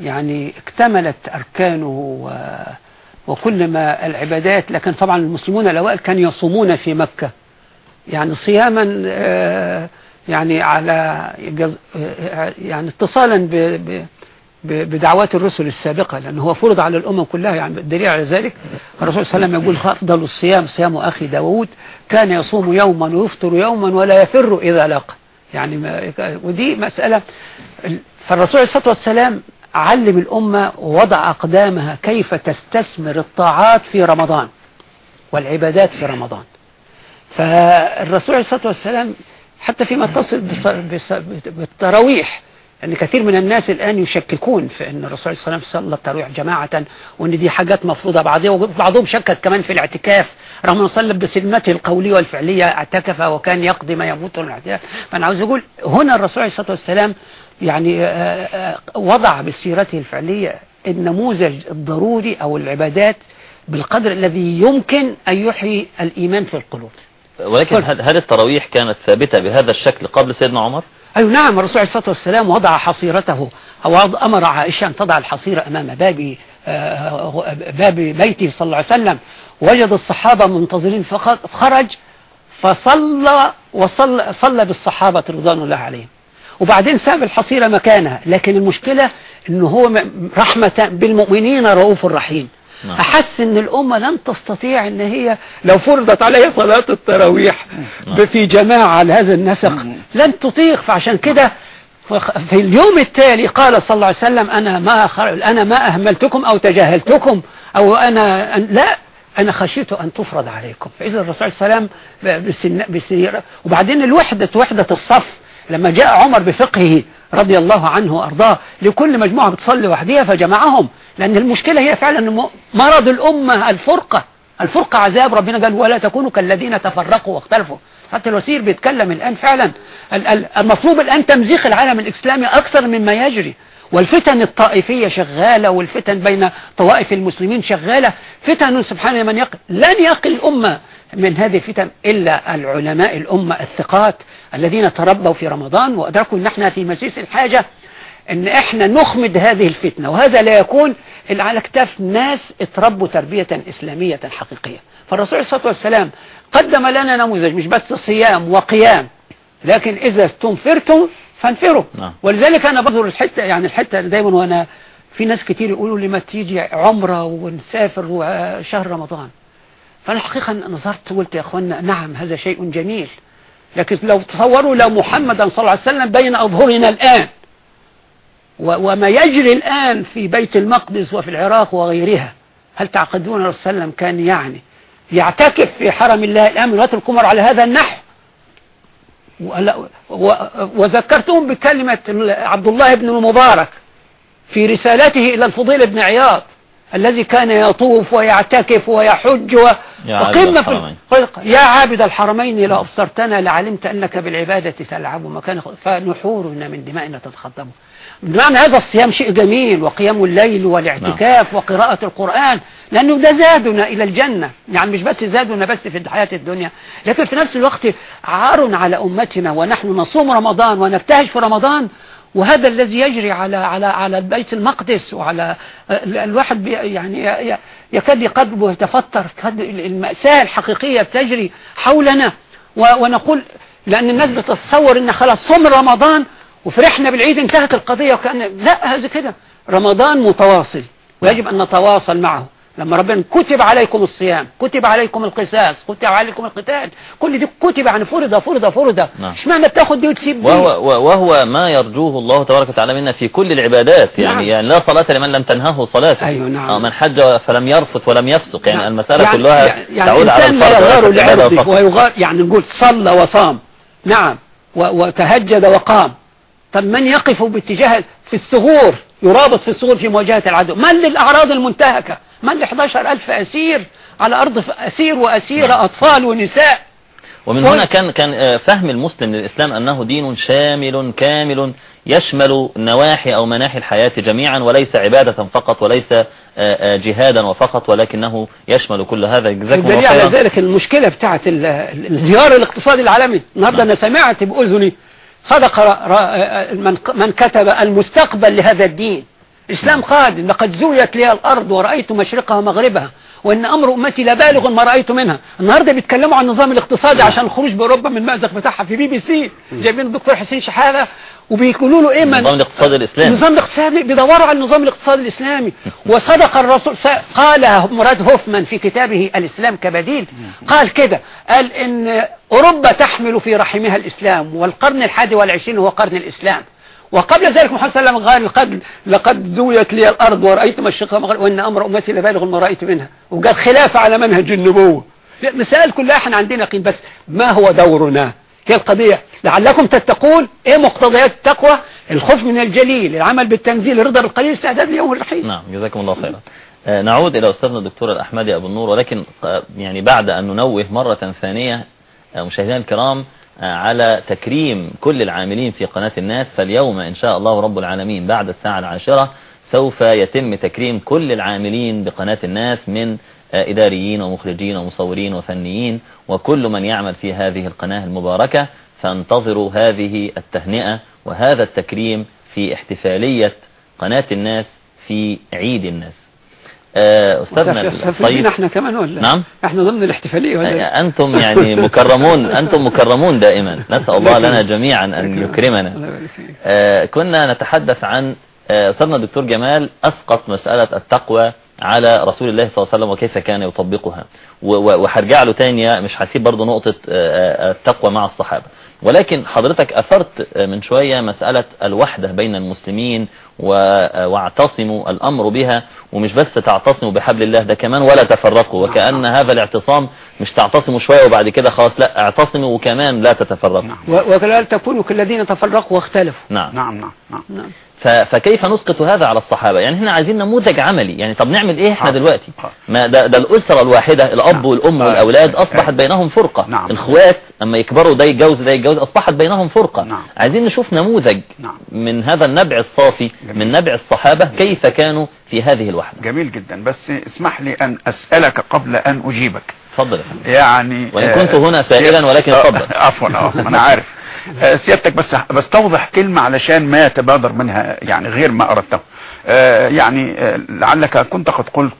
يعني اكتملت أركانه و وكل ما العبادات لكن طبعا المسلمون الأوائل كانوا يصومون في مكة. يعني صياما آه، يعني على جز- يعني اتصالا ب ب بدعوات الرسل السابقة لأنه هو فرض على الأمم كلها يعني الدليل على ذلك. الرسول صلى الله عليه وسلم يقول أفضل الصيام صيام أخي داود كان يصوم يوما ويفطر يوما ولا يفر إذا لقى. يعني ما ودي مسألة. ال- فالرسول عليه الصلاة والسلام علم الأمة ووضع أقدامها كيف تستثمر الطاعات في رمضان والعبادات في رمضان. فالرسول عليه الصلاة والسلام حتى فيما يتصل بالتراويح. أن كثير من الناس الآن يشككون في أن الرسول صلى الله عليه وسلم صلى التراويح جماعة وأن دي حاجات مفروضة بعضها وبعضهم شكك كمان في الاعتكاف. رغم أنه صلى بسلمته القولية والفعلية اعتكف وكان يقضي ما يموت من الاعتكاف. فأنا عاوز أقول هنا الرسول عليه الصلاة والسلام يعني وضع بسيرته الفعلية النموذج الضروري أو العبادات بالقدر الذي يمكن أن يحيي الإيمان في القلوب. ولكن هل هل التراويح كانت ثابتة بهذا الشكل قبل سيدنا عمر؟ أي نعم الرسول عليه الصلاة والسلام وضع حصيرته أو أمر عائشة أن تضع الحصيرة أمام باب آه، باب بيته صلى الله عليه وسلم. وجد الصحابة منتظرين فقط خرج فصلى وصلى صلى بالصحابة رضوان الله عليهم. وبعدين ساب الحصيرة مكانها. لكن المشكلة إنه هو رحمة بالمؤمنين رؤوف رحيم. نعم. أحس أن الأمة لن تستطيع أن هي لو فرضت عليها صلاة التراويح نعم. في جماعة على هذا النسق لن تطيق فعشان كده في اليوم التالي قال صلى الله عليه وسلم أنا ما أخر... أنا ما أهملتكم أو تجاهلتكم أو أنا أن- لا أنا خشيت أن تفرض عليكم فإذا الرسول صلى الله عليه وسلم بسن... بسير... وبعدين الوحدة وحدة الصف لما جاء عمر بفقهه رضي الله عنه وأرضاه لكل مجموعة بتصلي وحدها فجمعهم. لأن المشكلة هي فعلا مرض الأمة الفرقة. الفرقة عذاب ربنا قال ولا تكونوا كالذين تفرقوا واختلفوا. حتى الوزير بيتكلم الآن فعلا. ال- ال- المطلوب الآن تمزيق العالم الإسلامي أكثر مما يجري. والفتن الطائفية شغالة والفتن بين طوائف المسلمين شغالة. فتن سبحانه من يقل لن يقل الأمة. من هذه الفتن إلا العلماء الأمة الثقات الذين تربوا في رمضان وأدركوا أن إحنا في مسيس الحاجة أن إحنا نخمد هذه الفتنة وهذا لا يكون إلا على اكتاف ناس اتربوا تربية إسلامية حقيقية فالرسول عليه الصلاة والسلام قدم لنا نموذج مش بس صيام وقيام لكن إذا استنفرتم فانفروا نعم. ولذلك أنا بظهر الحتة يعني الحتة دايما وأنا في ناس كتير يقولوا لي ما تيجي عمرة ونسافر شهر رمضان فانا الحقيقة نظرت وقلت يا اخوانا نعم هذا شيء جميل. لكن لو تصوروا لو محمدا صلى الله عليه وسلم بين أظهرنا الآن و- وما يجري الآن في بيت المقدس وفي العراق وغيرها هل تعقدون صلى الله كان يعني يعتكف في حرم الله الآمن ويترك عمر على هذا النحو؟ وذكرتهم بكلمة عبد الله بن المبارك في رسالته إلى الفضيل بن عياض. الذي كان يطوف ويعتكف ويحج و... يا عابد وقمة في. الخلق يا عابد الحرمين لو أبصرتنا لعلمت أنك بالعبادة تلعب مكان فنحورنا من دمائنا تتخضب. بمعنى هذا الصيام شيء جميل وقيام الليل والاعتكاف وقراءة القرآن لأنه ده زادنا إلى الجنة. يعني مش بس زادنا بس في الحياة الدنيا لكن في نفس الوقت عار على أمتنا ونحن نصوم رمضان ونبتهج في رمضان وهذا الذي يجري على على على البيت المقدس وعلى ال- الواحد يعني يكاد قلبه يتفطر المأساة الحقيقية بتجري حولنا. ونقول لأن الناس بتتصور إن خلاص صوم رمضان وفرحنا بالعيد انتهت القضية وكأن لا هذا كده. رمضان متواصل ويجب أن نتواصل معه. لما ربنا كتب عليكم الصيام كتب عليكم القصاص كتب عليكم القتال كل دي كتب يعني فرض فرض فرض. نعم. اشمعنى بتاخد دي وتسيب دي. وهو, وهو ما يرجوه الله تبارك وتعالى منا في كل العبادات. يعني, نعم. يعني لا صلاة لمن لم تنهه صلاته. أيوة نعم. آه، من حج فلم يرفث ولم يفسق. يعني نعم. المسألة يعني كلها يعني تعود على وليست العبادة. ويغار يعني نقول صلى وصام. نعم. وتهجد وقام. طب من يقف باتجاه في الثغور؟ يرابط في الثغور في مواجهة العدو. من للأعراض المنتهكة. من ل 11 ألف أسير على أرض أسير وأسيرة نعم. أطفال ونساء. ومن هنا كان كان آه، فهم المسلم للإسلام أنه دين شامل كامل يشمل نواحي أو مناحي الحياة جميعا وليس عبادة فقط وليس آه، آه، جهادا وفقط ولكنه يشمل كل هذا. والدليل على ذلك المشكلة بتاعت ال- ال- الانهيار الاقتصادي العالمي. النهاردة نعم. أنا سمعت بأذني صدق من كتب المستقبل لهذا الدين. الإسلام قال لقد زويت لي الأرض ورأيت مشرقها ومغربها وإن أمر أمتي لبالغ ما رأيت منها. النهاردة بيتكلموا عن النظام الاقتصادي عشان الخروج بأوروبا من المأزق بتاعها في بي بي سي. جايبين الدكتور حسين شحاتة وبيقولوا له إيه من النظام الاقتصادي الإسلامي. النظام الاقتصادي بيدوروا على النظام الاقتصادي الإسلامي. وصدق الرسول قال مراد هوفمان في كتابه الإسلام كبديل قال كده قال إن أوروبا تحمل في رحمها الإسلام والقرن الحادي والعشرين هو قرن الإسلام. وقبل ذلك محمد صلى الله عليه وسلم قال لقد, زويت لي الأرض ورأيت مشرقها ومغربها وإن أمر أمتي لبالغ ما رأيت منها. وقال خلافة على منهج النبوة. المسائل كلها إحنا عندنا يقين بس ما هو دورنا؟ هي القضية. لعلكم تتقون إيه مقتضيات التقوى؟ الخوف من الجليل العمل بالتنزيل الرضا بالقليل استعداد ليوم الرحيل. نعم جزاكم الله خيرا. آه، نعود إلى أستاذنا الدكتور الأحمدي أبو النور ولكن آه، يعني بعد أن ننوه مرة ثانية آه، مشاهدينا الكرام على تكريم كل العاملين في قناة الناس. فاليوم إن شاء الله رب العالمين بعد الساعة العاشرة سوف يتم تكريم كل العاملين بقناة الناس من إداريين ومخرجين ومصورين وفنيين وكل من يعمل في هذه القناة المباركة. فانتظروا هذه التهنئة وهذا التكريم في احتفالية قناة الناس في عيد الناس. أستاذنا طيب الطيب إحنا كمان ولا نعم. إحنا ضمن الاحتفالية ولا؟ آه، أنتم يعني مكرمون أنتم مكرمون دائما نسأل الله لنا جميعا أن يكرمنا. آه، كنا نتحدث عن آه، أستاذنا الدكتور جمال أسقط مسألة التقوى على رسول الله صلى الله عليه وسلم وكيف كان يطبقها. وهرجع له تاني مش هسيب برضه نقطة آه، آه، التقوى مع الصحابة. ولكن حضرتك أثرت آه، من شوية مسألة الوحدة بين المسلمين واعتصموا الأمر بها. ومش بس تعتصموا بحبل الله ده كمان ولا تفرقوا. وكأن هذا الاعتصام مش تعتصموا شوية وبعد كده خلاص لا اعتصموا وكمان لا تتفرقوا. نعم و- ولا تكونوا كالذين تفرقوا واختلفوا. نعم. نعم نعم نعم. نعم. فكيف نسقط هذا على الصحابة يعني إحنا عايزين نموذج عملي يعني طب نعمل إيه إحنا آه. دلوقتي آه. ما ده, ده الأسرة الواحدة الأب نعم. والأم آه. والأولاد آه. أصبحت بينهم فرقة نعم. الخوات أما يكبروا ده يتجوز ده يتجوز أصبحت بينهم فرقة نعم. عايزين نشوف نموذج نعم. من هذا النبع الصافي جميل. من نبع الصحابة كيف كانوا في هذه الوحدة جميل جدا بس اسمح لي أن أسألك قبل أن أجيبك فندم. يعني وإن آه، كنت هنا سائلا ولكن آه، اتفضل. عفوا أنا عارف آه، سيادتك بس بستوضح كلمة علشان ما يتبادر منها يعني غير ما أردته. آه، يعني آه، لعلك كنت قد قلت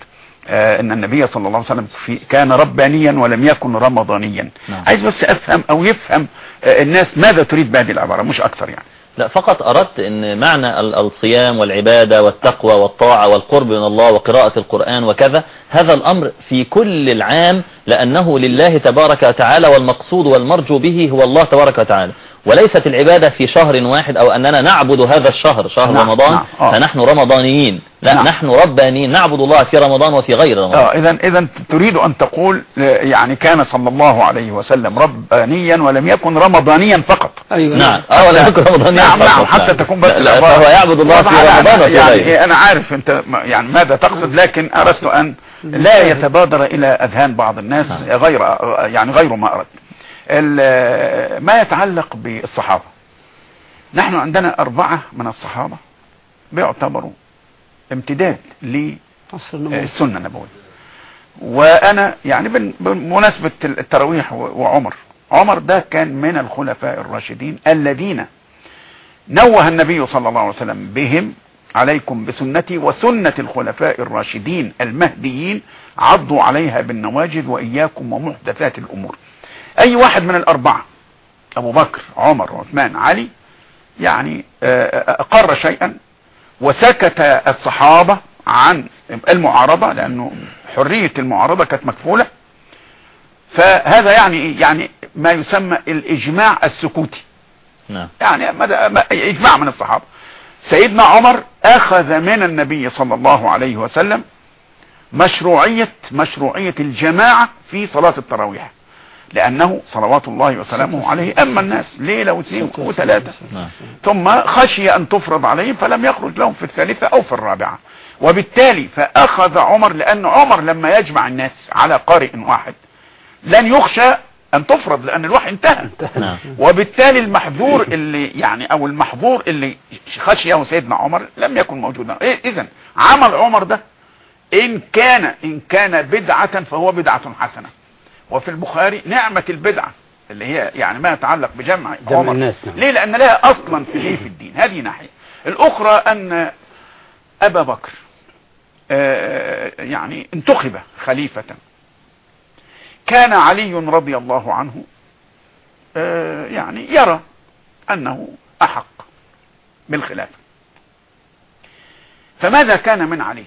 آه، إن النبي صلى الله عليه وسلم في كان ربانيا ولم يكن رمضانيا. نعم. عايز بس أفهم أو يفهم آه، الناس ماذا تريد بهذه العبارة مش أكثر يعني. لا فقط أردت أن معنى ال- الصيام والعبادة والتقوى والطاعة والقرب من الله وقراءة القرآن وكذا هذا الأمر في كل العام لأنه لله تبارك وتعالى والمقصود والمرجو به هو الله تبارك وتعالى وليست العبادة في شهر واحد أو أننا نعبد هذا الشهر شهر نعم، رمضان نعم، آه. فنحن رمضانيين لا نعم. نحن ربانيين نعبد الله في رمضان وفي غير رمضان آه اذا اذا تريد أن تقول آه، يعني كان صلى الله عليه وسلم ربانيا ولم يكن رمضانيا فقط أيوة. نعم. آه ولا يكن رمضانيا نعم. نعم. حتى تكون بس لا, فهو يعبد الله في رمضان يعني أنا عارف أنت يعني ماذا تقصد لكن أردت أن لا يتبادر إلى أذهان بعض الناس نعم. غير يعني غير ما أردت. ما يتعلق بالصحابة؟ نحن عندنا أربعة من الصحابة بيعتبروا امتداد للسنة النبوية. وأنا يعني بن- بمناسبة التراويح وعمر عمر ده كان من الخلفاء الراشدين الذين نوه النبي صلى الله عليه وسلم بهم عليكم بسنتي وسنة الخلفاء الراشدين المهديين عضوا عليها بالنواجذ وإياكم ومحدثات الأمور. أي واحد من الأربعة أبو بكر عمر عثمان علي يعني آه، أقر شيئا وسكت الصحابة عن المعارضة لأنه حرية المعارضة كانت مكفولة. فهذا يعني إيه؟ يعني ما يسمى الإجماع السكوتي. نعم. يعني إجماع من الصحابة. سيدنا عمر أخذ من النبي صلى الله عليه وسلم مشروعية مشروعية الجماعة في صلاة التراويح لأنه صلوات الله وسلامه عليه أما الناس ليلة واثنين وثلاثة. نعم. ثم خشي أن تفرض عليهم فلم يخرج لهم في الثالثة أو في الرابعة. وبالتالي فأخذ عمر لأن عمر لما يجمع الناس على قارئ واحد لن يخشى أن تفرض لأن الوحي انتهى. نعم. وبالتالي المحظور اللي يعني أو المحظور اللي خشيه سيدنا عمر لم يكن موجودا. إيه اذا عمل عمر ده إن كان إن كان بدعة فهو بدعة حسنة. وفي البخاري نعمة البدعة اللي هي يعني ما يتعلق بجمع جمع عمر. الناس، نعم. ليه؟ لأن لها أصلا في إيه؟ في الدين. هذه ناحية. الأخرى أن أبا بكر آه، يعني انتخب خليفة. كان علي رضي الله عنه آه، يعني يرى أنه أحق بالخلافة. فماذا كان من علي؟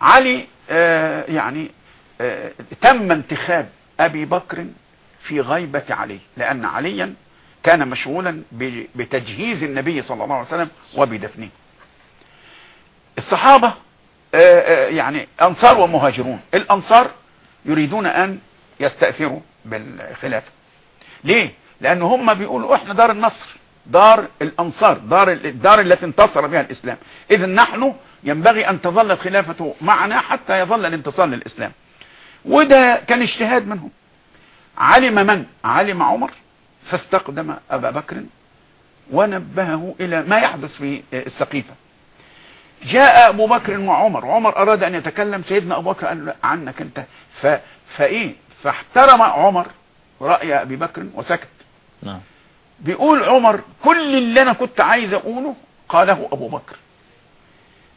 علي آه، يعني آه، تم انتخاب أبي بكر في غيبة علي لأن عليا كان مشغولا بتجهيز النبي صلى الله عليه وسلم وبدفنه. الصحابة يعني أنصار ومهاجرون. الأنصار يريدون أن يستأثروا بالخلافة. ليه؟ لأن هم بيقولوا إحنا دار النصر دار الأنصار دار الدار التي انتصر بها الإسلام. إذا نحن ينبغي أن تظل الخلافة معنا حتى يظل الانتصار للإسلام. وده كان اجتهاد منهم. علم من؟ علم عمر. فاستقدم أبا بكر ونبهه إلى ما يحدث في السقيفة. جاء أبو بكر وعمر عمر أراد أن يتكلم سيدنا أبو بكر قال له عنك أنت. ف... فإيه؟ فاحترم عمر رأي أبي بكر وسكت. نعم. بيقول عمر كل اللي أنا كنت عايز أقوله قاله أبو بكر.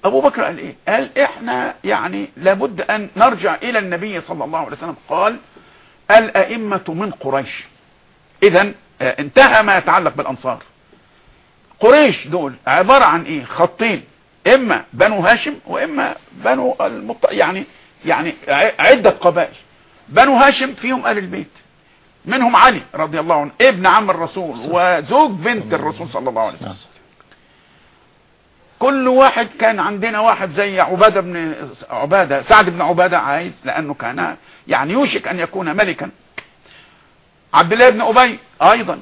أبو بكر قال إيه؟ قال إحنا يعني لابد أن نرجع إلى النبي صلى الله عليه وسلم. قال الأئمة من قريش. إذا انتهى ما يتعلق بالأنصار. قريش دول عبارة عن إيه؟ خطين. إما بنو هاشم وإما بنو المط... يعني يعني عدة قبائل. بنو هاشم فيهم آل البيت. منهم علي رضي الله عنه ابن عم الرسول وزوج بنت الرسول صلى الله عليه وسلم. نعم. كل واحد كان عندنا واحد زي عبادة بن عبادة سعد بن عبادة عايز لأنه كان يعني يوشك أن يكون ملكا. عبد الله بن أبي أيضا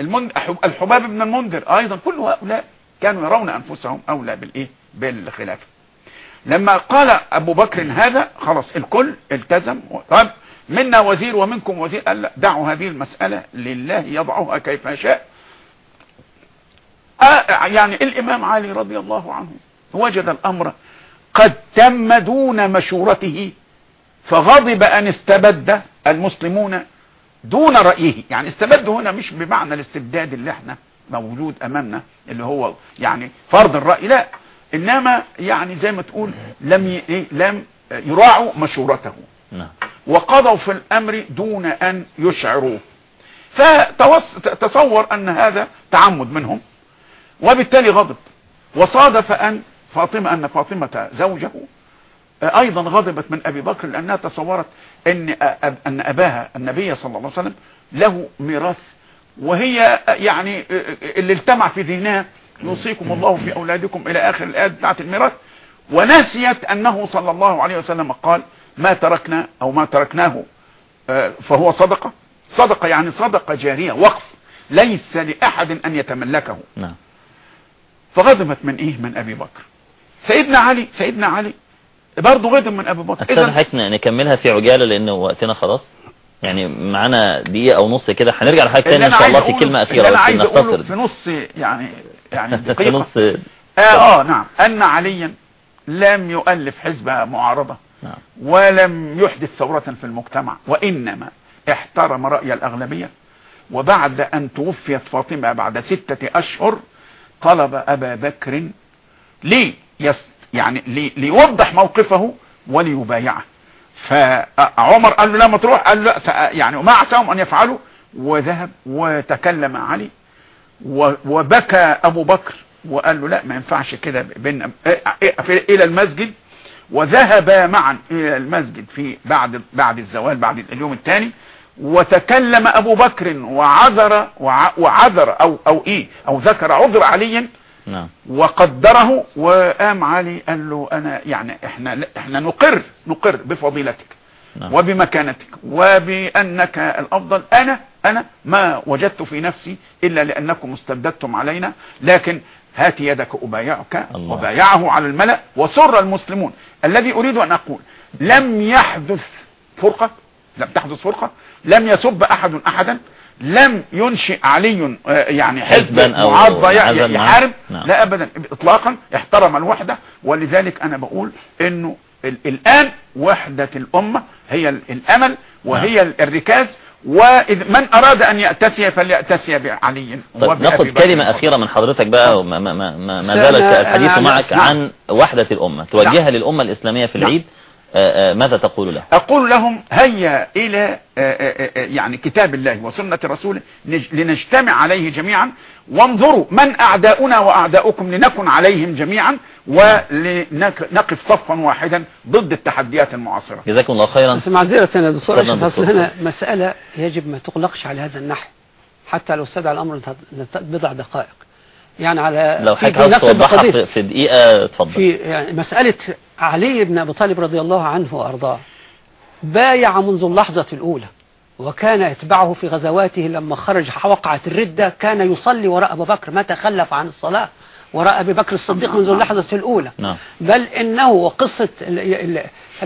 المند... الحباب بن المنذر أيضا كل هؤلاء كانوا يرون أنفسهم أولى بالإيه؟ بالخلافة. لما قال أبو بكر هذا خلاص الكل التزم. طب منا وزير ومنكم وزير. قال دعوا هذه المسألة لله يضعها كيف يشاء آه يعني الإمام علي رضي الله عنه وجد الأمر قد تم دون مشورته فغضب أن استبد المسلمون دون رأيه. يعني استبد هنا مش بمعنى الاستبداد اللي إحنا موجود أمامنا اللي هو يعني فرض الرأي لا إنما يعني زي ما تقول لم ي... إيه؟ لم يراعوا مشورته. نعم. وقضوا في الأمر دون أن يشعروه فتصور أن هذا تعمد منهم وبالتالي غضب. وصادف أن فاطمة أن فاطمة زوجه أيضا غضبت من أبي بكر لأنها تصورت أن, أن أباها النبي صلى الله عليه وسلم له ميراث وهي يعني اللي التمع في ذهنها يوصيكم الله في أولادكم إلى آخر الآيات بتاعت الميراث. ونسيت أنه صلى الله عليه وسلم قال ما تركنا أو ما تركناه آه، فهو صدقة. صدقة يعني صدقة جارية وقف. ليس لأحد أن يتملكه. نعم. فغضبت من إيه؟ من أبي بكر. سيدنا علي سيدنا علي برضه غضب من أبي بكر. أستاذ حكنا نكملها في عجالة لأن وقتنا خلاص. يعني معانا دقيقة أو نص كده هنرجع لحاجة تانية إن شاء الله في كلمة أنا بس نختصر في نص يعني يعني في نص آه, آه نعم. أن عليا لم يؤلف حزب معارضة نعم. ولم يحدث ثورة في المجتمع وإنما احترم رأي الأغلبية. وبعد أن توفيت فاطمة بعد ستة أشهر طلب أبا بكر لي يعني لي ليوضح موقفه وليبايعه. فعمر قال له لا ما تروح قال له لا يعني ما عساهم أن يفعلوا. وذهب وتكلم علي وبكى أبو بكر وقال له لا ما ينفعش كده بين إلى المسجد. وذهبا معا إلى المسجد في بعد بعد الزوال بعد اليوم الثاني. وتكلم أبو بكر وعذر وع- وعذر أو أو إيه أو ذكر عذر علي نعم. وقدره وقام علي قال له أنا يعني إحنا إحنا نقر نقر بفضيلتك نعم. وبمكانتك وبأنك الأفضل. أنا أنا ما وجدت في نفسي إلا لأنكم استبددتم علينا لكن هات يدك أبايعك الله. وبايعه على الملأ وسر المسلمون. الذي أريد أن أقول لم يحدث فرقة لم تحدث فرقة لم يسب أحد أحدا لم ينشئ علي آه، يعني حزب حزباً أو معارضة. يحارب نعم. لا ابدا اطلاقا احترم الوحدة ولذلك أنا بقول إنه ال الآن وحدة الأمة هي ال- الأمل وهي ال- الركاز وإذ من أراد أن يأتسي فليأتسي بعلي طيب ناخد. كلمة أخيرة من حضرتك بقى وما ما ما ما, ما أنا- زال الحديث أنا- معك نعم. عن وحدة الأمة توجهها للأمة الإسلامية في نعم. العيد ماذا تقول له؟ أقول لهم هيا إلى آه، آه، آه، يعني كتاب الله وسنة رسوله نج- لنجتمع عليه جميعا. وانظروا من أعداؤنا وأعداؤكم لنكن عليهم جميعا ولنقف صفا واحدا ضد التحديات المعاصرة. جزاكم الله خيرا. بس معذرة يا دكتور أشرف أصل. هنا مسألة يجب ما تغلقش على هذا النحو. حتى لو استدعى الأمر نت- بضع دقائق. يعني على لو حضرتك عاوز نفس توضحها في دقيقة اتفضل في يعني مسألة علي بن أبي طالب رضي الله عنه وأرضاه بايع منذ اللحظة الأولى وكان يتبعه في غزواته لما خرج وقعت الردة كان يصلي وراء أبو بكر ما تخلف عن الصلاة وراء أبي بكر الصديق منذ اللحظة الأولى. نعم. بل إنه وقصة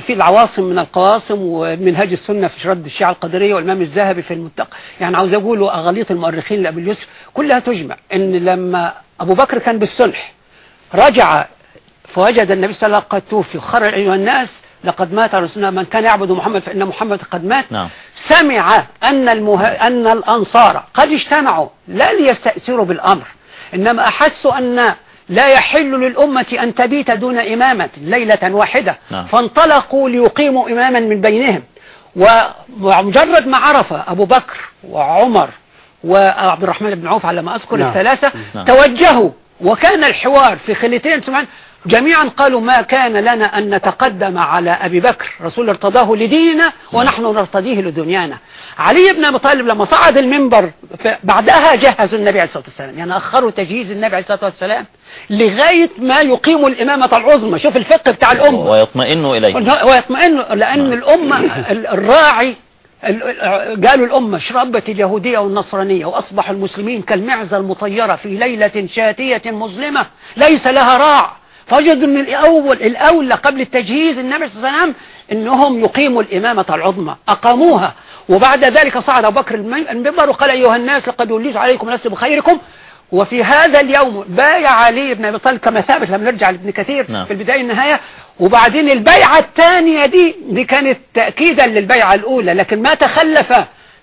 في العواصم من القواصم ومنهاج السنة في رد الشيعة القدرية والإمام الذهبي في المتق يعني عاوز أقول أغاليط المؤرخين لأبي اليسر كلها تجمع إن لما أبو بكر كان بالسلح رجع فوجد النبي صلى الله عليه وسلم قد توفي. وخرج أيها الناس لقد مات رسولنا من كان يعبد محمد فإن محمد قد مات. نعم. سمع أن, المه... أن الأنصار قد اجتمعوا لا ليستأثروا بالأمر. إنما أحسوا أن لا يحل للأمة أن تبيت دون إمامة ليلة واحدة. نعم. فانطلقوا ليقيموا إماما من بينهم. ومجرد ما عرف أبو بكر وعمر وعبد الرحمن بن عوف على ما أذكر نعم. الثلاثة نعم. توجهوا. وكان الحوار في خليتين سبحان جميعا قالوا ما كان لنا أن نتقدم على أبي بكر. رسول ارتضاه لديننا ونحن نرتضيه لدنيانا. علي بن أبي طالب لما صعد المنبر بعدها جهزوا النبي عليه الصلاة والسلام. يعني أخروا تجهيز النبي عليه الصلاة والسلام لغاية ما يقيموا الإمامة العظمى. شوف الفقه بتاع الأمة. ويطمئن إليه. ويطمئن لأن الأمة ال- الراعي ال- ال- قالوا الأمة شربت اليهودية والنصرانية وأصبح المسلمين كالمعزة المطيرة في ليلة شاتية مظلمة ليس لها راع. فوجدوا من الأول الأولى قبل التجهيز النبي صلى الله عليه وسلم أنهم يقيموا الإمامة العظمى أقاموها. وبعد ذلك صعد أبو بكر المن- المنبر وقال أيها الناس لقد وليت عليكم لست بخيركم. وفي هذا اليوم بايع علي بن أبي طالب كما ثابت لما نرجع لابن كثير نعم. في البداية النهاية. وبعدين البيعة الثانية دي دي كانت تأكيدا للبيعة الأولى لكن ما تخلف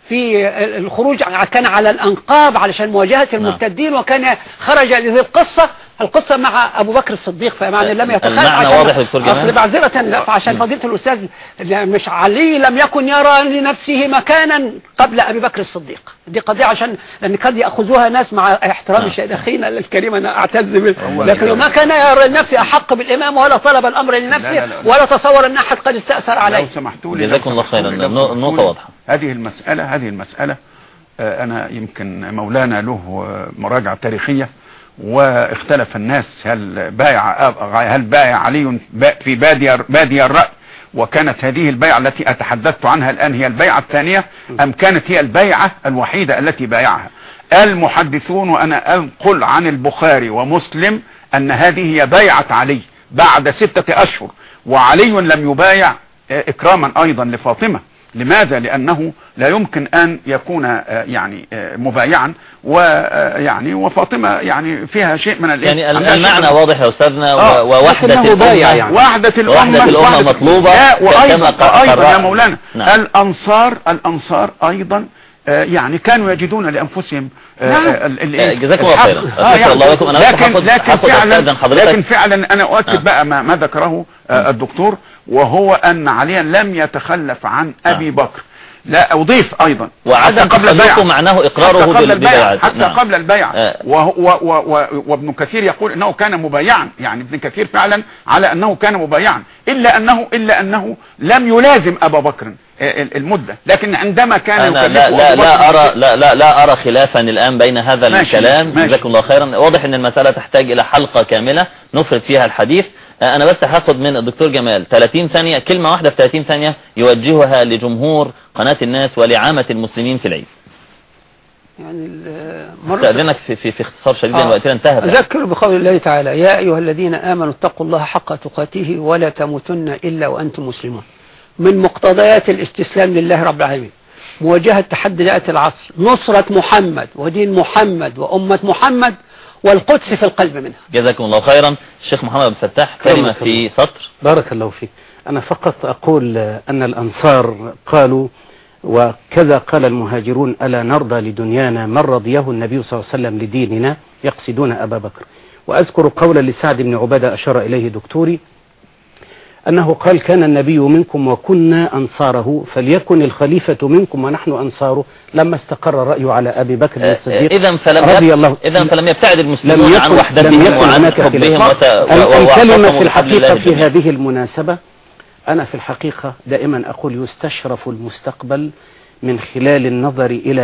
في الخروج كان على الأنقاب علشان مواجهة المرتدين وكان خرج لذي القصة. القصة مع أبو بكر الصديق فمعنى لم يتخلف المعنى عشان واضح دكتور جمال. أصل معذرة لا، عشان فضيلة الأستاذ مش علي لم يكن يرى لنفسه مكانا قبل أبي بكر الصديق دي قضية عشان لأن قد يأخذوها ناس مع احترام نعم. الشيخ أخينا الكريم أنا أعتز به هو لكن كده. ما كان يرى لنفسه أحق بالإمام ولا طلب الأمر لنفسه لا، لا. ولا تصور أن أحد قد استأثر عليه لو سمحتوا لي جزاكم الله خيرا. النقطة. واضحة. هذه المسألة هذه المسألة آه، أنا يمكن مولانا له آه، مراجع تاريخية واختلف الناس هل بايع هل بايع علي في بادي بادي الرأي؟ وكانت هذه البيعة التي أتحدثت عنها الآن هي البيعة الثانية أم كانت هي البيعة الوحيدة التي بايعها؟ المحدثون وأنا أنقل عن البخاري ومسلم أن هذه هي بيعة علي بعد ستة أشهر وعلي لم يبايع آه، إكراما أيضا لفاطمة. لماذا لأنه لا يمكن أن يكون آه، يعني آه، مبايعا ويعني وفاطمة يعني فيها شيء من الإيه؟ يعني المعنى واضح يا أستاذنا آه، ووحدة الأمة يعني. وحدة الأمة وحدة الأمة مطلوبة وأيضا أيضا يا مولانا نعم. الأنصار الأنصار أيضا آه، يعني كانوا يجدون لأنفسهم آه، نعم. آه، آه، جزاكم الله. خيرا. آه، شكرا الله لكم. بس لكن لكن فعلا. لكن فعلا أنا أؤكد آه. بقى ما, ما ذكره آه، الدكتور وهو أن عليا لم يتخلف عن أبي بكر لا أضيف أيضا. وعدم قبل البيعة معناه إقراره حتى قبل بال- البيعة ببيعته. حتى نعم. قبل البيعة آه. وابن كثير يقول إنه كان مبايعا. يعني ابن كثير فعلا على أنه كان مبايعا. إلا أنه إلا أنه لم يلازم أبا بكر ال- المدة. لكن عندما كان أنا لا لا لا أرى لا لا لا أرى خلافا الآن بين هذا ماشي، الكلام. جزاكم الله خيرا. واضح أن المسألة تحتاج إلى حلقة كاملة. نفرد فيها الحديث. أنا بس هاخد من الدكتور جمال 30 ثانية كلمة واحدة في 30 ثانية يوجهها لجمهور قناة الناس ولعامة المسلمين في العيد. يعني مرة استأذنك في, في, في اختصار شديد آه. وقتنا انتهى أذكر بقول الله تعالى يا أيها الذين آمنوا اتقوا الله حق تقاته ولا تموتن إلا وأنتم مسلمون. من مقتضيات الاستسلام لله رب العالمين. مواجهة تحديات العصر. نصرة محمد ودين محمد وأمة محمد والقدس في القلب منها. جزاكم الله خيرا. الشيخ محمد بن فتاح كلمة في سطر. بارك الله فيك. أنا فقط أقول أن الأنصار قالوا وكذا قال المهاجرون ألا نرضى لدنيانا من رضيه النبي صلى الله عليه وسلم لديننا يقصدون أبا بكر. وأذكر قولا لسعد بن عبادة أشار إليه دكتوري أنه قال كان النبي منكم وكنا أنصاره فليكن الخليفة منكم ونحن أنصاره لما استقر الرأي على أبي بكر الصديق إذا فلم رضي. الله إذا فلم يبتعد لم المسلمون عن وحدتهم لم يكن وعن هناك خلاف الكلمة في الحقيقة في. هذه المناسبة أنا في الحقيقة دائما أقول يستشرف المستقبل من خلال النظر إلى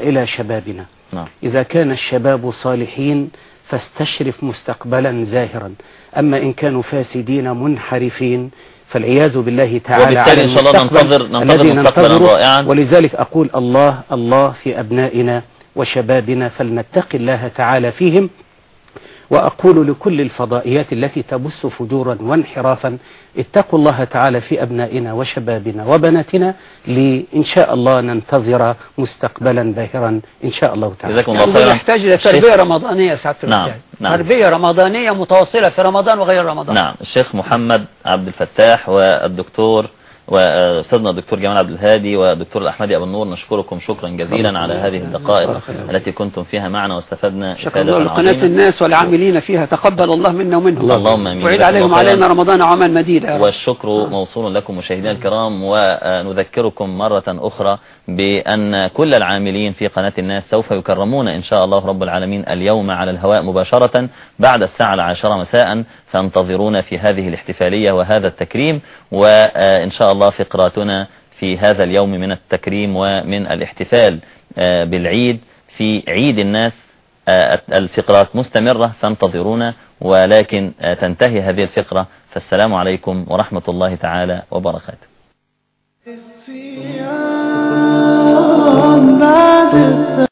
إلى شبابنا نعم إذا كان الشباب صالحين فاستشرف مستقبلا زاهرا أما إن كانوا فاسدين منحرفين فالعياذ بالله تعالى وبالتالي إن شاء الله ننتظر- ننتظر مستقبلا. رائعا. ولذلك أقول الله الله في أبنائنا وشبابنا فلنتق الله تعالى فيهم وأقول لكل الفضائيات التي تبث فجورا وانحرافا اتقوا الله تعالى في أبنائنا وشبابنا وبناتنا لإن شاء الله ننتظر مستقبلا باهرا إن شاء الله تعالى. جزاكم الله خيرا. نحتاج إلى تربية رمضانية سعادة نعم، نعم. تربية رمضانية متواصلة في رمضان وغير رمضان. نعم الشيخ محمد عبد الفتاح والدكتور وأستاذنا الدكتور جمال عبد الهادي والدكتور الأحمدي أبو النور نشكركم شكرا جزيلا على هذه الدقائق التي كنتم فيها معنا واستفدنا شكرا عظيمة. الناس والعاملين فيها تقبل الله منا ومنهم اللهم آمين. وعيد عليهم. علينا رمضان عاما مديدا. والشكر موصول لكم مشاهدينا الكرام ونذكركم مرة أخرى بأن كل العاملين في قناة الناس سوف يكرمون إن شاء الله رب العالمين اليوم على الهواء مباشرة بعد الساعة العاشرة مساء فانتظرونا في هذه الاحتفالية وهذا التكريم وإن شاء الله فقراتنا في هذا اليوم من التكريم ومن الاحتفال آه، بالعيد في عيد الناس آه، الفقرات مستمرة فانتظرونا ولكن آه، تنتهي هذه الفقرة فالسلام عليكم ورحمة الله تعالى وبركاته. somebody.